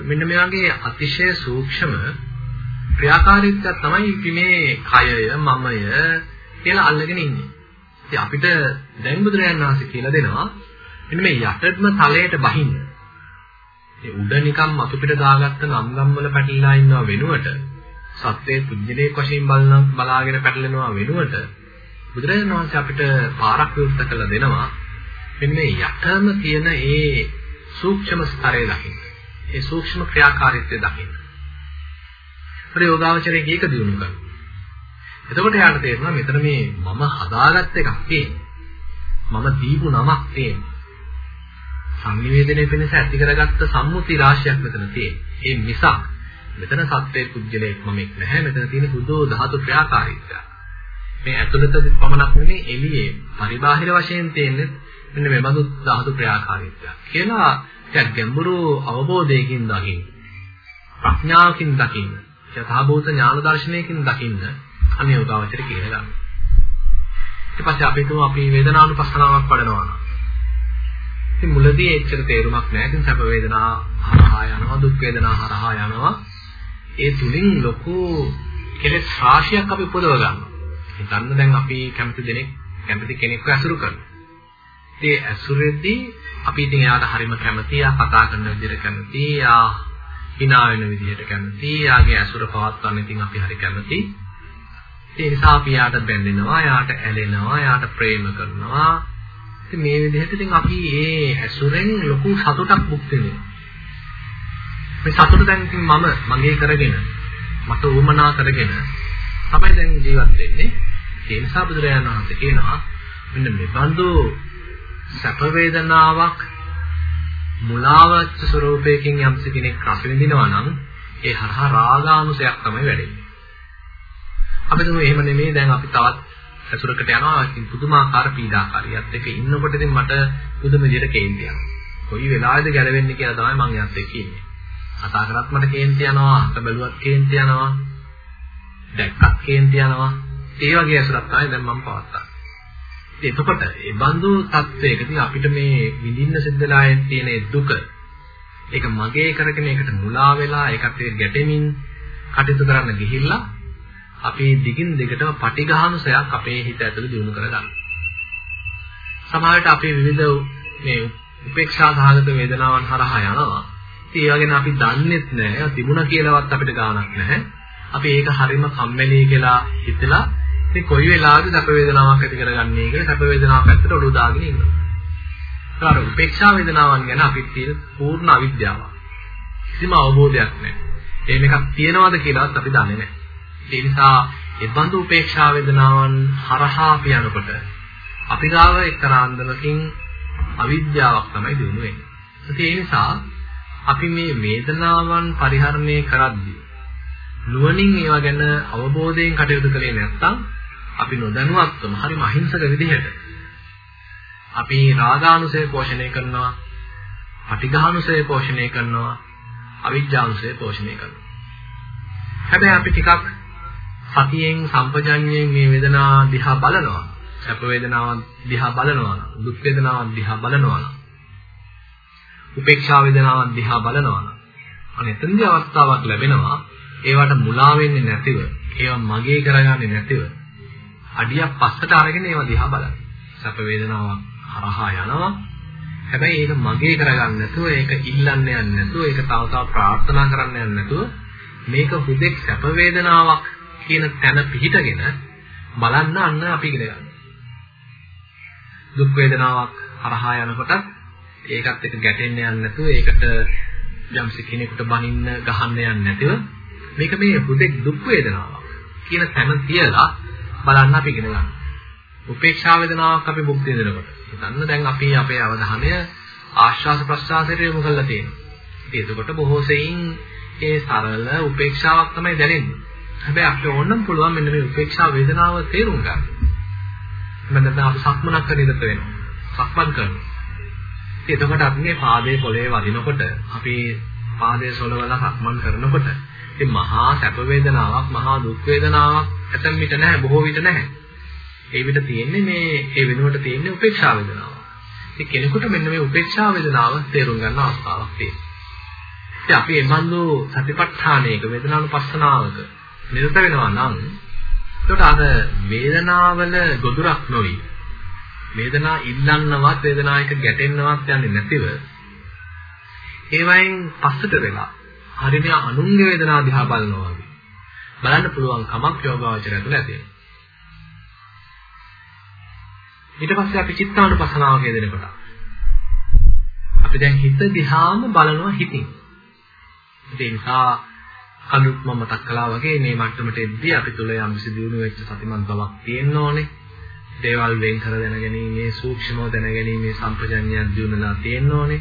මෙන්න මේ වගේ අතිශය සූක්ෂම ක්‍රියාකාරීත්වයක් තමයි අපි මේ කයය, මමය කියලා අල්ලගෙන ඉන්නේ. ඉතින් අපිට දැන් බුදුරජාණන් වහන්සේ කියලා දෙනවා මෙන්න මේ යටත්ම තලයට බහින්න. ඒ උඩ නිකම් මතු පිට දාගත්ත නම් ගම් වල පැටලලා ඉන්නව වෙනුවට සත්‍යයේ පුජ්‍යලේ වශයෙන් බලන බලාගෙන පැටලෙනවා වෙනුවට බුදුරජාණන් වහන්සේ අපිට පාරක් විවෘත කළ දෙනවා මෙන්න මේ යටම තියෙන ඒ සූක්ෂම ස්තරය දකින්න. ඒ සූක්ෂම ක්‍රියාකාරීත්වය දකින්න. ප්‍රයෝගාවචරයේ කීක දිනු කරනවා. එතකොට යාට තේරෙනවා මෙතන මේ මම හදාගත්ත එකක් තියෙන්නේ. මම දීපු නමක් තියෙන්නේ. සංනිවේදනයේ වෙනස ඇති කරගත්ත සම්මුති රාශියක් මෙතන තියෙන්නේ. ඒ නිසා මෙතන සත්‍යයේ කුජලයක් මමෙක් නැහැ. මෙතන තියෙන බුදෝ ධාතු ක්‍රියාකාරීත්වය. මේ ඇතුළත පමණක් නෙමෙයි එළියේ පරිබාහිර වශයෙන් තියෙන්නේ මෙන්න මේ බඳු ධාතු ක්‍රියාකාරීත්වය. කියලා ටිකක් ගැඹුරු අවබෝධයකින් දකින්න. ප්‍රඥාවකින් දකින්න. යථාභූත ඥාන දර්ශනයකින් දකින්න අනේ යෝගාවචර කියලා ගන්න. ඊට පස්සේ අපි තුමු අපි වේදනානුපස්සනාවක් වඩනවා. ඉතින් මුලදී එච්චර තේරුමක් නැහැ. ඉතින් සැප වේදනා හරහා යනවා, දුක් වේදනා හරහා යනවා. ඒ තුලින් ලොකු කෙලෙස් රාශියක් අපි උපදව ගන්නවා. හිතන්න දැන් අපි කැමති දෙනෙක් කැමති කෙනෙක්ව ඇසුරු කරනවා. ඒ ඇසුරෙදී අපි ඉතින් එයාට හරිම කැමතියි, ආ කතා කරන විදිහට කැමතියි, ආ hina වෙන විදිහට කැමතියි, ආගේ ඇසුර පවත්වන්න ඉතින් අපි හරි කැමතියි. ඒ නිසා අපි යාට බැඳෙනවා, යාට ඇලෙනවා, යාට ප්‍රේම කරනවා. ඉතින් මේ විදිහට ඉතින් අපි මේ ඇසුරෙන් ලොකු සතුටක් භුක්ති විඳිනවා. මේ සතුට දැන් ඉතින් මම මගේ කරගෙන මට උවමනා කරගෙන තමයි දැන් ජීවත් වෙන්නේ. ඒ නිසා බුදුරජාණන් වහන්සේ කියනවා මෙන්න මේ බඳු සැප වේදනාවක් මුලාවච්ච ස්වરૂපයකින් යම්ස කෙනෙක් රස විඳිනවා නම් ඒ හරහා රාගානුසයක් තමයි වැඩෙන්නේ. අපි තුමු එහෙම නෙමෙයි දැන් අපි තවත් ඇසුරකට යනවා ඉතින් පුදුමාකාර පීඩාකාරියත් එක්ක ඉන්නකොට ඉතින් මට පුදුම විදිහට කේන්ති යනවා. කොයි වෙලාවෙද ගැලවෙන්නේ කියලා තමයි මම යත් එක්ක ඉන්නේ. කතා කරත් මට කේන්ති යනවා, අත බැලුවත් කේන්ති යනවා. දැක්කත් කේන්ති යනවා. ඒ වගේ ඇසුරක් තමයි දැන් මම පවත්තා. එතකොට ඒ බඳු තත්වයකදී අපිට මේ විඳින්න සිද්ධලා තියෙන දුක ඒක මගේ කරගෙන ඒකට මුලා වෙලා ඒකට ගැටෙමින් කටයුතු කරන්න ගිහිල්ලා අපේ දිගින් දිගටම පටිඝානුසයක් අපේ හිත ඇතුළේ දිනු කරගන්න. සමහරවිට අපේ විවිධ මේ උපේක්ෂා සහගත වේදනාවන් හරහා යනවා. ඉතින් ඒ වගේ අපි දන්නේත් නැහැ. තිබුණා කියලාවත් අපිට ගාණක් නැහැ. අපි ඒක හරීම කම්මැලි කියලා හිතලා ඉතින් කොයි වෙලාවද සැප වේදනාවක් ඇති කරගන්නේ කියලා සැප වේදනාවක් ඇත්තට ඔළුව දාගෙන ඉන්නවා. ඒතර උපේක්ෂා වේදනාවන් ගැන අපිට තියෙන පූර්ණ අවිද්‍යාවක්. කිසිම අවබෝධයක් නැහැ. ඒ මේකක් තියනවද කියලාත් අපි දන්නේ නැහැ. ඒ නිසා ඒ බඳු උපේක්ෂා වේදනාවන් හරහා අපි යනකොට අපි ගාව එක්තරාන්දමකින් අවිද්‍යාවක් තමයි දිනු වෙන්නේ. ඒ නිසා අපි මේ වේදනාවන් පරිහරණය කරද්දී නුවණින් ඒවා ගැන අවබෝධයෙන් කටයුතු කළේ නැත්නම් අපි නොදැනුවත්වම හරිම අහිංසක විදිහට අපි රාගානුසය පෝෂණය කරනවා, පටිඝානුසය පෝෂණය කරනවා, අවිජ්ජානුසය පෝෂණය කරනවා. හැබැයි අපි ටිකක් සතියෙන් සම්පජඤ්ඤයෙන් මේ වේදනාව දිහා බලනවා. සැප වේදනාව දිහා බලනවා නම්, දුක් වේදනාව දිහා බලනවා නම්, උපේක්ෂා වේදනාව දිහා බලනවා නම්, අනෙතනදී අවස්ථාවක් ලැබෙනවා ඒවට මුලා වෙන්නේ නැතිව, ඒවා මගේ කරගන්නේ නැතිව අඩියක් පස්සට අරගෙන ඒවා දිහා බලන්න. සැප වේදනාවක් හරහා යනවා. හැබැයි ඒක මගේ කරගන්න නැතුව, ඒක ඉල්ලන්න යන්නේ නැතුව, ඒක තව තව ප්‍රාර්ථනා කරන්න යන්නේ නැතුව මේක හුදෙක් සැප වේදනාවක් කියන තැන පිහිටගෙන බලන්න අන්න අපි ඉගෙන ගන්න. දුක් වේදනාවක් හරහා යනකොට ඒකත් එක්ක ගැටෙන්න යන්නේ නැතුව ඒකට යම්සි කෙනෙකුට බනින්න ගහන්න යන්නේ නැතිව මේක මේ හුදෙක් දුක් වේදනාවක් කියන තැන තියලා බලන්න අපි ඉගෙන ගන්න. උපේක්ෂා වේදනාවක් අපි භුක්ති විඳිනකොට. හිතන්න දැන් අපි අපේ අවධානය ආශ්වාස ප්‍රශ්වාසයට යොමු කරලා තියෙනවා. ඉතින් එතකොට බොහෝ සෙයින් ඒ සරල උපේක්ෂාවක් තමයි දැනෙන්නේ. හැබැයි අපිට ඕනනම් පුළුවන් මෙන්න මේ උපේක්ෂා වේදනාව තේරුම් ගන්න. මම දැන් අපි සක්මනක් කරන ඉඳලා වෙනවා. සක්මන් කරනවා. ඉතින් එතකොට අපි මේ පාදයේ පොළවේ වදිනකොට අපි පාදයේ සොලවලා සක්මන් කරනකොට ඉතින් මහා සැප වේදනාවක් මහා දුක් වේදනාවක් ඇතම් විට නැහැ බොහෝ විට නැහැ. ඒ විට තියෙන්නේ මේ ඒ වෙනුවට තියෙන්නේ උපේක්ෂා වේදනාව. ඉතින් කෙනෙකුට මෙන්න මේ උපේක්ෂා වේදනාව තේරුම් ගන්න අවස්ථාවක් තියෙනවා. ඉතින් අපි එමන්දු සතිපට්ඨානයක වේදනානුපස්සනාවක නිරත වෙනවා නම් එතකොට අර වේදනාවල ගොදුරක් නොවි වේදනා ඉල්ලන්නවත් වේදනායක ගැටෙන්නවත් යන්නේ නැතිව ඒවයින් පස්සට වෙලා හරියට අනුන්ගේ වේදනාව දිහා බලනවා වගේ බලන්න පුළුවන් කමක් යෝගාවචරය තුළ ඇති වෙනවා. ඊට පස්සේ අපි චිත්තානුපසනාවක යෙදෙනකොට අපි දැන් හිත දිහාම බලනවා හිතින්. ඒ නිසා කලුත් මම මතක් කළා වගේ මේ මට්ටමට එද්දී අපි තුල යම් සිදුණු වෙච්ච සතිමත් බවක් තියෙන්න ඕනේ. දේවල් වෙන් කර දැනගැනීමේ සූක්ෂමව දැනගැනීමේ සම්පජඤ්ඤයක් දිනුනලා තියෙන්න ඕනේ.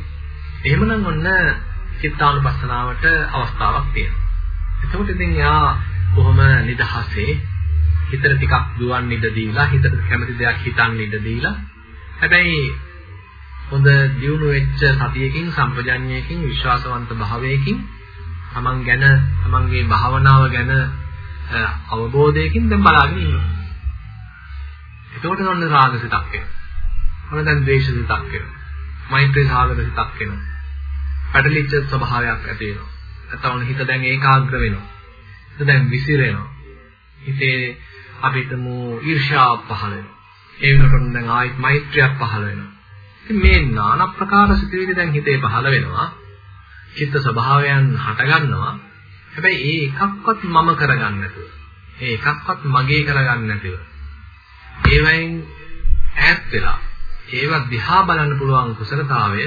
එහෙමනම් ඔන්න චිත්තානුපස්සනාවට අවස්ථාවක් තියෙනවා. එතකොට ඉතින් යා කොහොම නිදහසේ හිතට ටිකක් දුවන්න ඉඩ දීලා හිතට කැමති දෙයක් හිතන්න ඉඩ දීලා හැබැයි හොඳ දියුණු වෙච්ච සතියකින් සම්පජඤ්ඤයකින් විශ්වාසවන්ත භාවයකින් තමන් ගැන තමන්ගේ භාවනාව ගැන අවබෝධයකින් දැන් බලාගෙන ඉන්නවා. එතකොට නෝන රාග සිතක් එනවා. මොන දැන් ද්වේෂ සිතක් එනවා. මෛත්‍රී සාගර සිතක් එනවා. පැටලිච්ච ස්වභාවයක් ඇති වෙනවා. නැත්නම් හිත දැන් ඒකාග්‍ර වෙනවා. හිත දැන් විසිරෙනවා. හිතේ අපිටම ඊර්ෂ්‍යාව පහළ වෙනවා. ඒ වෙනකොට දැන් ආයිත් මෛත්‍රියක් පහළ වෙනවා. ඉතින් මේ নানা ප්‍රකාර සිතුවිලි දැන් හිතේ පහළ වෙනවා. චිත්ත ස්වභාවයන් හට ගන්නවා. හැබැයි ඒ එකක්වත් මම කරගන්න නැතුව. ඒ එකක්වත් මගේ කරගන්න නැතුව. ඒවෙන් ඈත් වෙලා ඒවා දිහා බලන්න පුළුවන් කුසලතාවය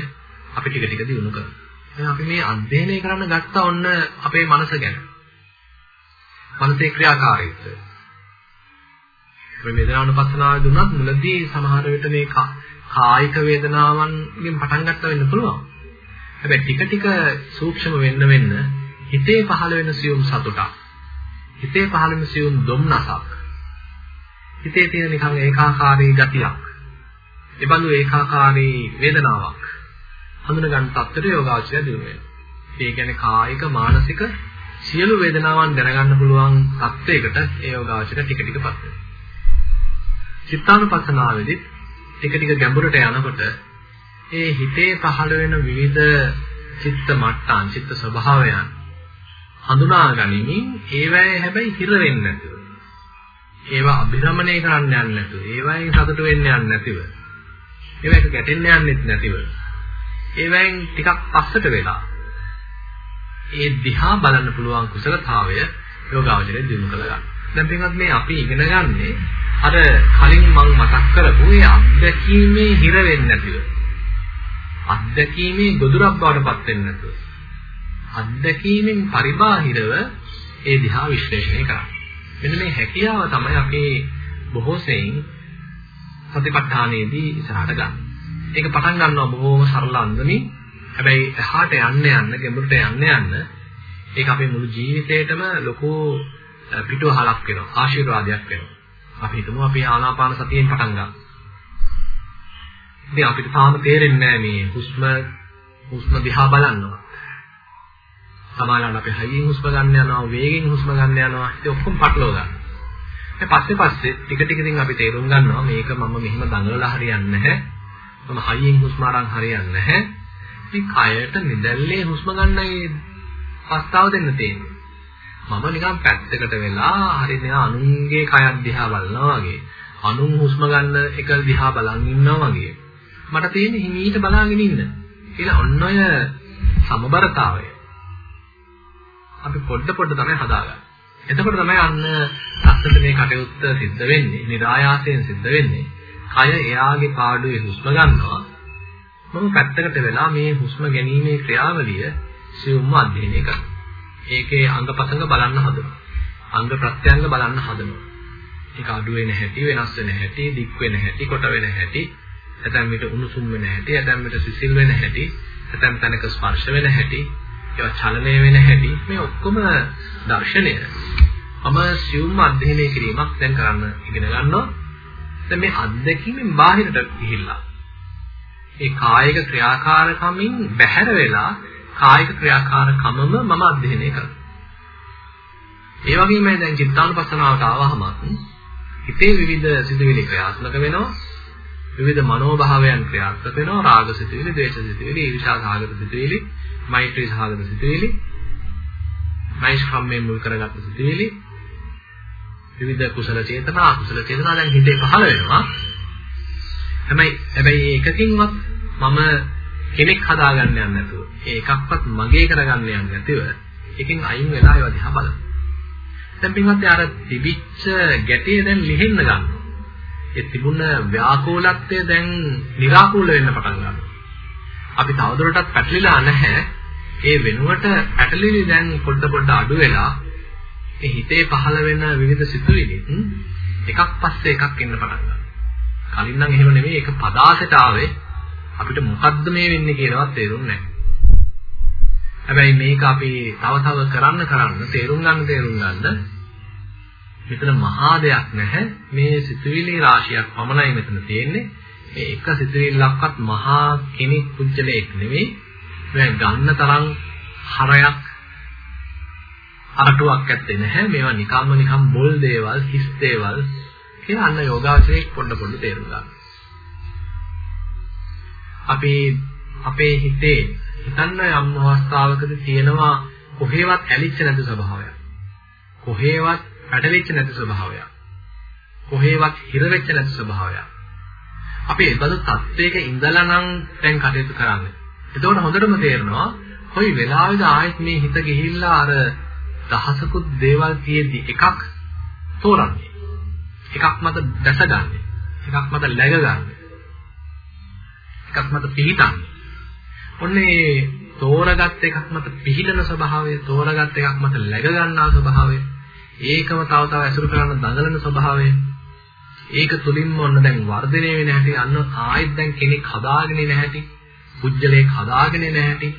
අපි ටික ටික දිනු කරනවා. දැන් අපි මේ අධ්‍යයනය කරන්න ගත්තා ඔන්න අපේ මනස ගැන. මනසේ ක්‍රියාකාරීත්වය. මේ වේදනානුපස්සනාව දුන්නත් මුලදී සමහර විට මේ කායික වේදනාවන්ගෙන් පටන් ගන්න වෙන්න පුළුවන්. හැබැයි ටික ටික සූක්ෂම වෙන්න වෙන්න හිතේ පහළ වෙන සියුම් සතුටක් හිතේ පහළ වෙන සියුම් දුම්නසක් හිතේ තියෙන නිකන් ඒකාකාරී ගතියක් එබඳු ඒකාකාරී වේදනාවක් හඳුන ගන්න තත්ත්වයට යෝගාචරය දිනු වෙනවා. ඒ කියන්නේ කායික මානසික සියලු වේදනාවන් දැනගන්න පුළුවන් තත්ත්වයකට ඒ යෝගාචරය ටික ටිකපත් වෙනවා. චිත්තානුපස්සනාවේදී ටික ටික ගැඹුරට යනකොට ඒ හිතේ පහළ වෙන විවිධ චිත්ත මට්ටම් චිත්ත ස්වභාවයන් හඳුනා ගනිමින් ඒවැය හැබැයි හිර වෙන්නේ නැතුව ඒවා අභිරමණය කරන්න යන්නේ නැතුව ඒවයින් සතුට වෙන්න යන්නේ නැතිව ඒවයික ගැටෙන්න යන්නෙත් නැතිව ඒවයින් ටිකක් පස්සට වෙලා ඒ දිහා බලන්න පුළුවන් කුසලතාවය යෝගාවචරය දිනු කරගන්න. දැන් පින්වත් මේ අපි ඉගෙන ගන්නේ අර කලින් මම මතක් කරපු ඒ අත්දැකීමේ හිර වෙන්නේ නැතිව අත්දැකීමේ ගොදුරක් බවට පත් වෙන්නේ නැතුව අත්දැකීමෙන් පරිබාහිරව ඒ දිහා විශ්ලේෂණය කරන්න. මෙන්න මේ හැකියාව තමයි අපි බොහෝ සෙයින් සතිපට්ඨානයේදී ඉස්සරහට ගන්න. ඒක පටන් ගන්නවා බොහෝම සරල අන්දමින්. හැබැයි එහාට යන්න යන්න ගැඹුරට යන්න යන්න ඒක අපේ මුළු ජීවිතේටම ලොකු පිටුවහලක් වෙනවා. ආශිර්වාදයක් වෙනවා. අපි හිතමු අපි ආනාපාන සතියෙන් පටන් ගන්නවා. ඉතින් අපිට තාම තේරෙන්නේ නැහැ මේ හුස්ම හුස්ම දිහා බලන්නවා. සමානව අපි හයියෙන් හුස්ම ගන්න යනවා, වේගෙන් හුස්ම ගන්න යනවා. ඒක ඔක්කොම පටලවා ගන්න. ඊට පස්සේ පස්සේ ටික ටික ඉතින් අපි තේරුම් ගන්නවා මේක මම මෙහෙම දඟලලා හරියන්නේ නැහැ. මම හයියෙන් හුස්ම අරන් හරියන්නේ නැහැ. මේ කයට නිදැල්ලේ හුස්ම ගන්නයි අවස්ථාව දෙන්න තියෙන්නේ. මම නිකන් පැත්තකට වෙලා හරියට අනුන්ගේ කයක් දිහා බලනවා වගේ අනුන් හුස්ම ගන්න එක දිහා බලන් ඉන්නවා වගේ මට තියෙන්නේ හිමීට බලාගෙන ඉන්න කියලා ඔන්න ඔය සමබරතාවය අපි පොඩ පොඩ තමයි හදාගන්නේ. එතකොට තමයි අන්න අස්සට මේ කටයුත්ත සිද්ධ වෙන්නේ, નિરાයාසයෙන් සිද්ධ වෙන්නේ. කය එයාගේ පාඩුවේ හුස්ම ගන්නවා. මම පැත්තකට වෙලා මේ හුස්ම ගැනීමේ ක්‍රියාවලිය සියුම්ව අධ්‍යයනය කරනවා. ඒකේ අංගපසංග බලන්න හදනවා. අංග ප්‍රත්‍යංග බලන්න හදනවා. ඒක අඩු වෙන හැටි, වෙනස් වෙන හැටි, දික් වෙන හැටි, කොට වෙන හැටි, ඇතැම් විට උණුසුම් වෙන හැටි, ඇතැම් විට සිසිල් වෙන හැටි, ඇතැම් තැනක ස්පර්ශ වෙන හැටි, ඒවා චලනය වෙන හැටි මේ ඔක්කොම දර්ශනය මම සියුම් අධ්‍යයනය කිරීමක් දැන් කරන්න ඉගෙන ගන්නවා. දැන් මේ අත්දැකීමෙන් බාහිරට ගිහිල්ලා ඒ කායික ක්‍රියාකාරකමින් බැහැර වෙලා කායික ක්‍රියාකාරකමම මම අධ්‍යයනය කරනවා. ඒ වගේම දැන් චිත්තානුපස්සනාවට ආවහම හිතේ විවිධ සිතුවිලි ක්‍රියාත්මක වෙනවා. විවිධ මනෝභාවයන් ක්‍රියාත්මක වෙනවා. රාග සිතුවිලි, ද්වේෂ සිතුවිලි, ඊර්ෂ්‍යා සහගත සිතුවිලි, මෛත්‍රී සහගත සිතුවිලි, මෛත්‍රී මුල් කරගත් සිතුවිලි, විවිධ කුසල චේතනා, අකුසල චේතනා දැන් හිතේ පහළ වෙනවා. හැබැයි හැබැයි එකකින්වත් මම කෙනෙක් හදාගන්න යන්නේ නැතුව, ඒ එකක්වත් මගේ කරගන්න යන්නේ නැතිව, එකකින් අයින් වෙලා ඒවා දිහා බලනවා. දැන් පින්වත් අර තිබිච්ච ගැටිය දැන් ලිහෙන්න ගන්නවා. ඒ තිබුණ ව්‍යාකූලත්වය දැන් निराකූල වෙන්න පටන් ගන්නවා. අපි තවදුරටත් පැටලිලා නැහැ. ඒ වෙනුවට පැටලිලි දැන් පොඩ පොඩ අඩු වෙලා ඒ හිතේ පහළ වෙන විවිධ සිතුවිලි එකක් පස්සේ එකක් එන්න පටන් ගන්නවා. කලින් නම් එහෙම නෙමෙයි ඒක පදාසට ආවේ අපිට මොකද්ද මේ වෙන්නේ කියලාවත් තේරුන්නේ නැහැ. හැබැයි මේක අපි තව තව කරන්න කරන්න තේරුම් ගන්න තේරුම් ගන්න මෙතන මහා දෙයක් නැහැ. මේ සිතුවිලි රාශියක් පමණයි මෙතන තියෙන්නේ. මේ එක සිතුවිල්ලක්වත් මහා කෙනෙක් පුජ්‍යලයක් නෙමෙයි. මේ ගන්න තරම් හරයක් අරටුවක් ඇත්තේ නැහැ. මේවා නිකම්ම නිකම් බොල් දේවල්, හිස් දේවල් කියලා අන්න යෝගාචරයේ පොඩ පොඩ තේරුම් ගන්න. අපි අපේ හිතේ හිතන්න යම් අවස්ථාවකදී තියෙනවා කොහේවත් ඇලිච්ච නැති ස්වභාවයක්. කොහේවත් පැටලෙච්ච නැති ස්වභාවයක්. කොහේවත් හිර වෙච්ච නැති ස්වභාවයක්. අපි ඒ බඳු තත්වයක ඉඳලා නම් දැන් කටයුතු කරන්නේ. එතකොට හොඳටම තේරෙනවා කොයි වෙලාවෙද ආයෙත් මේ හිත ගිහිල්ලා අර දහසකුත් දේවල් තියෙද්දි එකක් තෝරන්නේ. එකක් මත දැසගන්නේ. එකක් මත läගගන්නේ. එකක් මත පිහිටන්නේ. ඔන්නේ තෝරගත් එකක් මත පිහිටන ස්වභාවය, තෝරගත් එකක් මත läග ගන්නා ස්වභාවය, ඒකම තව තව ඇසුරු කරන දඟලන ස්වභාවය. ඒක තුලින්ම ඔන්න දැන් වර්ධනය වෙන හැටි අන්න ආයෙත් දැන් කෙනෙක් හදාගෙන ඉන හැටි, පුජ්‍යලයක් හදාගෙන ඉන හැටි.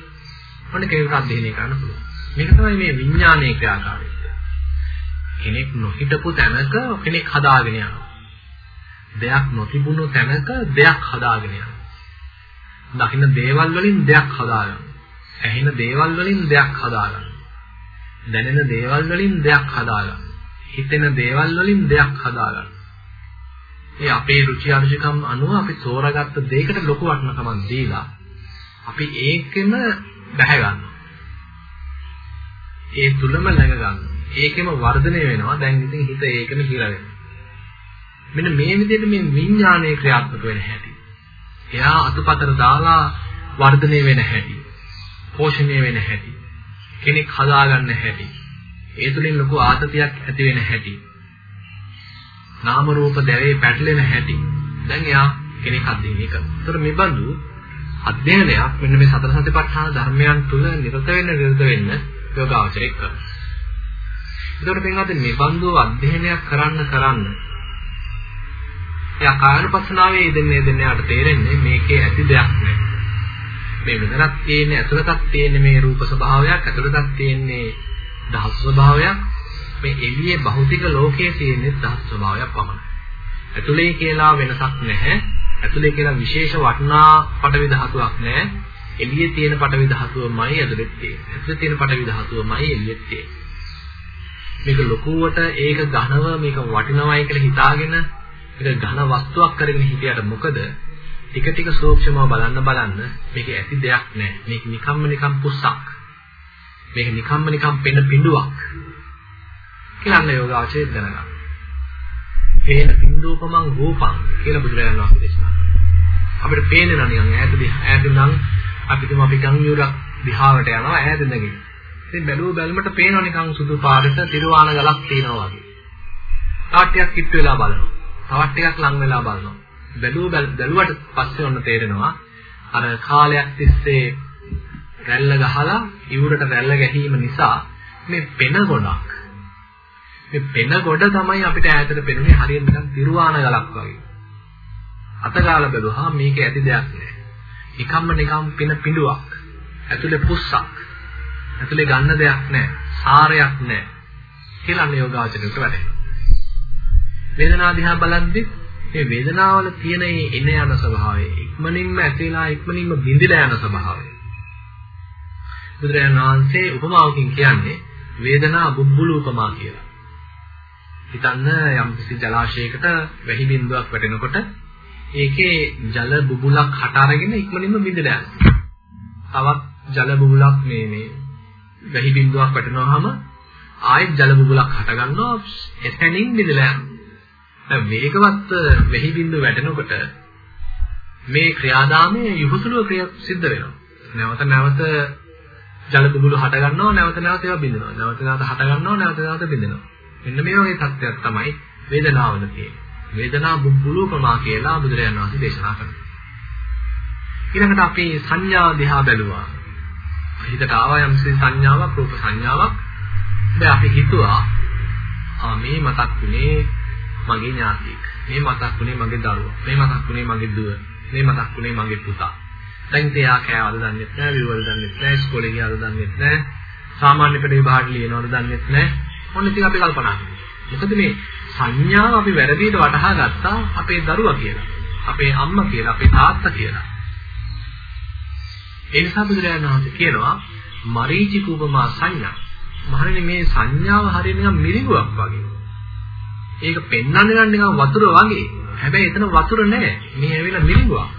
ඔන්න කෙනෙක් අධ්‍යයනය කරන්න පුළුවන්. මේක තමයි මේ විඥානයේ ක්‍රියාකාරීත්වය. කෙනෙක් නොහිටපු තැනක කෙනෙක් හදාගෙන යනවා. දෙයක් නොතිබුණු තැනක දෙයක් හදාගෙන යනවා. දකින්න දේවල් වලින් දෙයක් හදාගන්න. ඇහෙන දේවල් වලින් දෙයක් හදාගන්න. දැනෙන දේවල් වලින් දෙයක් හදාගන්න. හිතෙන දේවල් වලින් දෙයක් හදාගන්න. ඒ අපේ රුචි අරුචිකම් අනුව අපි තෝරාගත්ත දෙයකට ලොකු වටිනකමක් දීලා අපි ඒකෙම බැහැ ගන්නවා. ඒ තුලම läග ගන්නවා. ඒකෙම වර්ධනය වෙනවා. දැන් ඉතින් හිත ඒකෙම හිර වෙනවා. මෙන්න මේ විදිහට මේ විඥානයේ ක්‍රියාත්මක වෙන හැටි. එයා අතුපතර දාලා වර්ධනය වෙන හැටි. පෝෂණය වෙන හැටි. කෙනෙක් හදාගන්න හැටි. ඒ තුලින් ලොකු ආතතියක් ඇති වෙන හැටි. නාම රූප දැවේ පැටලෙන හැටි. දැන් එයා කෙනෙක් අධ්‍යයනය කරනවා. ඒතර මේ බඳු අධ්‍යයනයක් මෙන්න මේ සතර සතිපට්ඨාන ධර්මයන් තුල නිරත වෙන්න නිරත වෙන්න යෝගාචරයක් කරනවා. ඒතකොට පින්වත් මේ බඳු අධ්‍යයනයක් කරන්න කරන්න එයා කායනුපස්සනාවේ යෙදෙන්නේ දෙන්නේ යාට තේරෙන්නේ මේකේ ඇති දෙයක් නෑ. මේ විතරක් තියෙන්නේ ඇතුළතක් තියෙන්නේ මේ රූප ස්වභාවයක් ඇතුළතක් තියෙන්නේ දහස් ස්වභාවයක් මේ එළියේ භෞතික ලෝකයේ තියෙන්නේ දහස් ස්වභාවයක් පමණයි. ඇතුළේ කියලා වෙනසක් නැහැ. ඇතුළේ කියලා විශේෂ වටිනා පටවි ධාතුවක් නැහැ. එළියේ තියෙන පටවි ධාතුවමයි ඇතුළේ තියෙන්නේ. ඇතුළේ තියෙන පටවි ධාතුවමයි එළියේ තියෙන්නේ. මේක ලොකුවට ඒක ඝනව මේක වටිනවයි කියලා හිතාගෙන ඒක ඝන වස්තුවක් කරගෙන හිටියට මොකද ටික ටික සූක්ෂමව බලන්න බලන්න මේක ඇති දෙයක් නෑ මේක නිකම්ම නිකම් පුස්සක් මේක නිකම්ම නිකම් පෙන පිඬුවක් කියලා අන්න යෝගාචරය දැනගන්න. පේන පිඬුපමං රූපං කියලා බුදුරජාණන් වහන්සේ දේශනා කළා. අපිට පේන්නේ නම් නිකන් ඈත ඈතින් නම් අපි තුම අපි ගම් යුරක් දිහාවට යනවා ඈත ඉඳගෙන. ඉතින් බැලුව බැලමට පේනවා නිකන් සුදු පාටට තිරවාන ගලක් තියෙනවා වගේ. තාට්ටියක් කිට්ට වෙලා බලනවා. තවත් ටිකක් ලං වෙලා බලනවා. බැලුව බැලුවට පස්සේ ඔන්න තේරෙනවා අර කාලයක් තිස්සේ රැල්ල ගහලා ඉවුරට රැල්ල ගැහිම නිසා මේ පෙන ගොඩක් මේ පෙන ගොඩ තමයි අපිට ඈතට පෙනුනේ හරියට නිකන් තිරුවාන ගලක් වගේ. අතගාලා බැලුවා මේක ඇති දෙයක් නෑ. නිකම්ම නිකම් පෙන පිඬුවක්. ඇතුලේ පුස්සක්. ඇතුලේ ගන්න දෙයක් නෑ. සාරයක් නෑ. කියලා නියෝගාචරයට වැඩේ. වේදනාව දිහා බලද්දි මේ වේදනාවල තියෙන මේ එන යන ස්වභාවය ඉක්මනින්ම ඇතිලා ඉක්මනින්ම බිඳිලා යන ස්වභාවය බුදුරජාණන් වහන්සේ උපමාවකින් කියන්නේ වේදනා බුබ්බුලු උපමා කියලා. හිතන්න යම් කිසි ජලාශයකට වැහි බිඳුවක් වැටෙනකොට ඒකේ ජල බුබුලක් හට අරගෙන ඉක්මනින්ම බිඳලා යනවා. තවත් ජල බුබුලක් මේ මේ වැහි බිඳුවක් වැටෙනවහම ආයෙත් ජල බුබුලක් හට ගන්නවා එතනින් බිඳලා යනවා. දැන් වේගවත් වෙහි බිඳුව වැටෙනකොට මේ ක්‍රියාදාමයේ යහුසුලුව ක්‍රියා සිද්ධ වෙනවා. නැවත නැවත ජල බුබුලු හට ගන්නවා නැවත නැවත ඒවා බිඳිනවා. නැවත නැවත හට ගන්නවා නැවත නැවත බිඳිනවා. මෙන්න මේ වගේ තත්ත්වයක් තමයි වේදනාවල තියෙන්නේ. වේදනා බුබුලු ප්‍රමා කියලා බුදුරජාණන් වහන්සේ දේශනා කරනවා. ඊළඟට අපි සංඥා දිහා බැලුවා. හිතට ආවා යම්සි සංඥාවක් රූප සංඥාවක්. දැන් අපි හිතුවා ආ මේ මතක් වුණේ මගේ ඥාතියෙක්. මේ මතක් වුණේ මගේ දරුවා. මේ මතක් වුණේ මගේ දුව. මේ මතක් වුණේ මගේ පුතා. දැන් තියා කෑවද දන්නේ නැහැ, විවල දන්නේ නැහැ, ඉස්කෝලේ ගියාද දන්නේ නැහැ. සාමාන්‍ය පෙළ විභාග ලියනවද දන්නේ නැහැ. ඔන්න ඉතින් අපි කල්පනා කරනවා. මොකද මේ සංඥාව අපි වැරදියට වටහා ගත්තා අපේ දරුවා කියලා. අපේ අම්මා කියලා, අපේ තාත්තා කියලා. ඒ නිසා බුදුරජාණන් වහන්සේ කියනවා මරීචිකූපමා සංඥා. මහණෙනි මේ සංඥාව හරියට නිකන් මිරිඟුවක් වගේ. ඒක පෙන්වන්නේ නම් නිකන් වතුර වගේ. හැබැයි එතන වතුර නැහැ. මේ ඇවිල්ලා මිරිඟුවක්.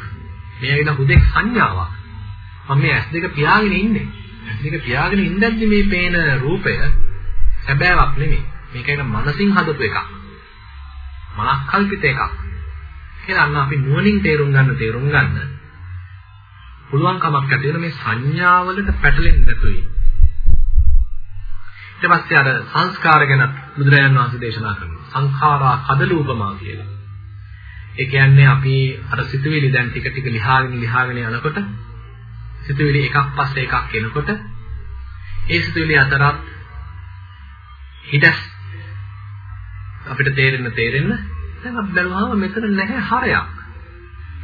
මේ ඇවිල්ලා හුදෙක් සංඥාවක්. මම මේ ඇස් දෙක පියාගෙන ඉන්නේ. ඇස් දෙක පියාගෙන ඉඳද්දි මේ පේන රූපය හැබෑවක් නෙමෙයි. මේක එක මනසින් හදපු එකක්. මනස් කල්පිත එකක්. කියලා අන්න අපි නුවණින් තේරුම් ගන්න තේරුම් ගන්න. පුළුවන් කමක් ඇති වෙන මේ සංඥාවලට පැටලෙන්නේ නැතුයි. ඊට පස්සේ අර සංස්කාර ගැන බුදුරජාණන් වහන්සේ දේශනා කරනවා. සංඛාරා කදලූපමා කියලා. ඒ කියන්නේ අපි අර සිතුවිලි දැන් ටික ටික ලිහාගෙන ලිහාගෙන යනකොට සිතුවිලි එකක් පස්සේ එකක් එනකොට ඒ සිතුවිලි අතරත් හිතස් අපිට තේරෙන්න තේරෙන්න දැන් අපි බලුවාම මෙතන නැහැ හරයක්.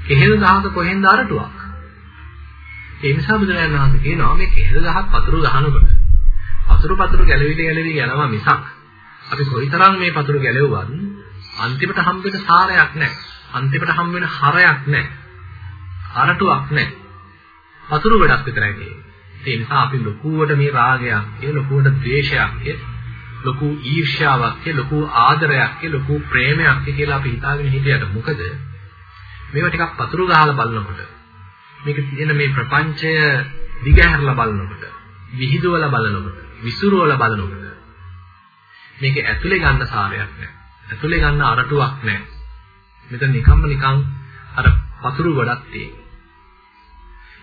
කෙහෙල් ගහක කොහෙන්ද අරටුවක්. ඒ නිසා බුදුරජාණන් වහන්සේ කියනවා මේ කෙහෙල් ගහක් පතුරු ගහනකොට පතුරු පතුරු ගැලවිලි ගැලවිලි යනවා මිසක් අපි කොයිතරම් මේ පතුරු ගැලෙව්වත් අන්තිමට හම්බෙන සාරයක් නැහැ. අන්තිමට හම්බෙන හරයක් නැහැ. අරටුවක් නැහැ. පතුරු ගොඩක් විතරයි තියෙන්නේ. ඒ නිසා අපි ලොකුවට මේ රාගයක්, ඒ ලොකුවට ද්වේෂයක්, ඒ ලොකු ඊර්ෂ්‍යාවක්, ඒ ලොකු ආදරයක්, ඒ ලොකු ප්‍රේමයක් කියලා අපි හිතාගෙන හිටියට මොකද? මේවා ටිකක් පතුරු ගහලා බලනකොට මේක තියෙන මේ ප්‍රපංචය දිගහැරලා බලනකොට, විහිදුවලා බලනකොට, විසිරුවලා බලනකොට මේක ඇතුලේ ගන්න සාරයක් නැහැ. ඇතුලේ ගන්න අරටුවක් නැහැ. මෙතන නිකම්ම නිකං අර පතුරු ගොඩක් තියෙනවා.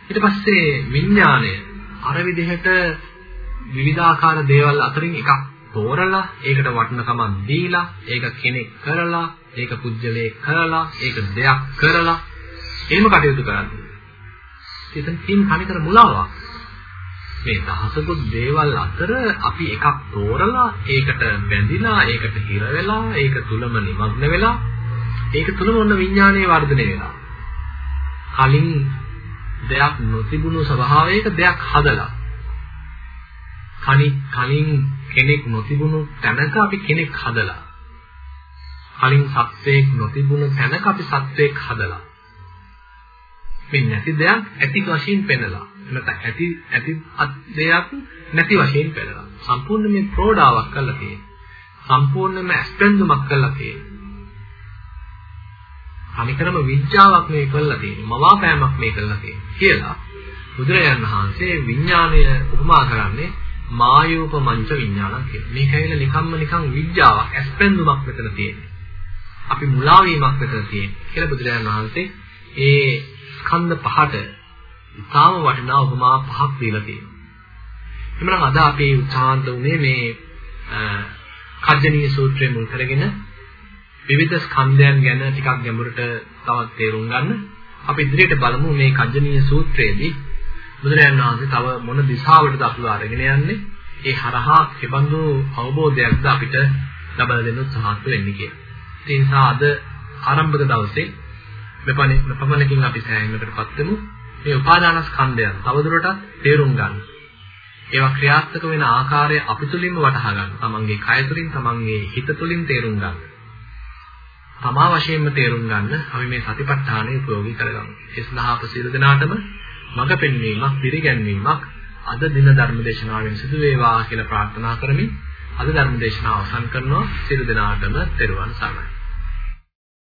ඊට පස්සේ විඥාණය අර විදිහට විවිධාකාර දේවල් අතරින් එකක් තෝරලා ඒකට වටිනකමක් දීලා ඒක කෙනෙක් කරලා ඒක පුජ්‍යලේ කරලා ඒක දෙයක් කරලා එහෙම කටයුතු කරන්නේ. එතන තියෙන කණිකර මුලාවක්. මේ දහසකුත් දේවල් අතර අපි එකක් තෝරලා ඒකට බැඳිලා ඒකට හිර වෙලා ඒක තුලම නිමග්න වෙලා ඒක තුලම ඔන්න විඥානයේ වර්ධනය වෙලා. කලින් දෙයක් නොතිබුණු ස්වභාවයක දෙයක් හදලා. කනි කලින් කෙනෙක් නොතිබුණු තැනක අපි කෙනෙක් හදලා. කලින් සත්වයක් නොතිබුණු තැනක අපි සත්වයක් හදලා. මේ නැති දෙයක් ඇති වශයෙන් පෙන්නලා. නැත්නම් ඇති ඇති දෙයක් නැති වශයෙන් පෙන්නලා සම්පූර්ණ මේ ප්‍රෝඩාවක් කරලා තියෙනවා. සම්පූර්ණයෙන්ම ඇස්පෙන්දුමක් කරලා තියෙනවා. අනිකරම විඥාවක් මේ කරලා තියෙනවා. මවාපෑමක් මේ කරලා තියෙනවා. කියලා බුදුරජාණන් වහන්සේ විඥාණය උපමා කරන්නේ මායෝපමංච විඥානක් කියලා. මේක ඇවිල්ලා නිකම්ම නිකම් විඥාවක් ඇස්පෙන්දුමක් මෙතන තියෙන්නේ. අපි මුලා වීමක් මෙතන තියෙන්නේ කියලා බුදුරජාණන් වහන්සේ ඒ ස්කන්ධ පහට ඉතාම වටිනා උපමා පහක් දීලා තියෙනවා. එhmenan අද අපි උත්සාහන්ත උනේ මේ කජ්ජනීය සූත්‍රය මුල් කරගෙන විවිධ ස්කන්ධයන් ගැන ටිකක් ගැඹුරට තවත් තේරුම් ගන්න. අපි ඉදිරියට බලමු මේ කජ්ජනීය සූත්‍රයේදී බුදුරජාණන් වහන්සේ තව මොන දිශාවටද අපිව අරගෙන යන්නේ? ඒ හරහා කෙබඳු අවබෝධයක්ද අපිට ලබා දෙන්න උත්සාහත් වෙන්නේ කියලා. ඒ නිසා අද ආරම්භක දවසේ මෙපමණකින් අපි සෑහීමකටපත් වෙමු. මේ උපාදාන ස්කන්ධයන් තවදුරටත් තේරුම් ගන්න. ඒවා ක්‍රියාත්මක වෙන ආකාරය අපි තුලින්ම වටහා ගන්න. තමන්ගේ කය තුලින්, තමන්ගේ හිත තුලින් තේරුම් ගන්න. තමා වශයෙන්ම තේරුම් ගන්න අපි මේ සතිපට්ඨානය ප්‍රයෝගී කරගමු. ඒ සඳහා අප සියලු දෙනාටම මඟ පෙන්වීමක්, පිළිගැන්වීමක් අද දින ධර්මදේශනාවෙන් සිදු වේවා කියලා ප්‍රාර්ථනා කරමින් අද ධර්මදේශනාව අවසන් කරනවා සියලු දෙනාටම තෙරුවන් සරණයි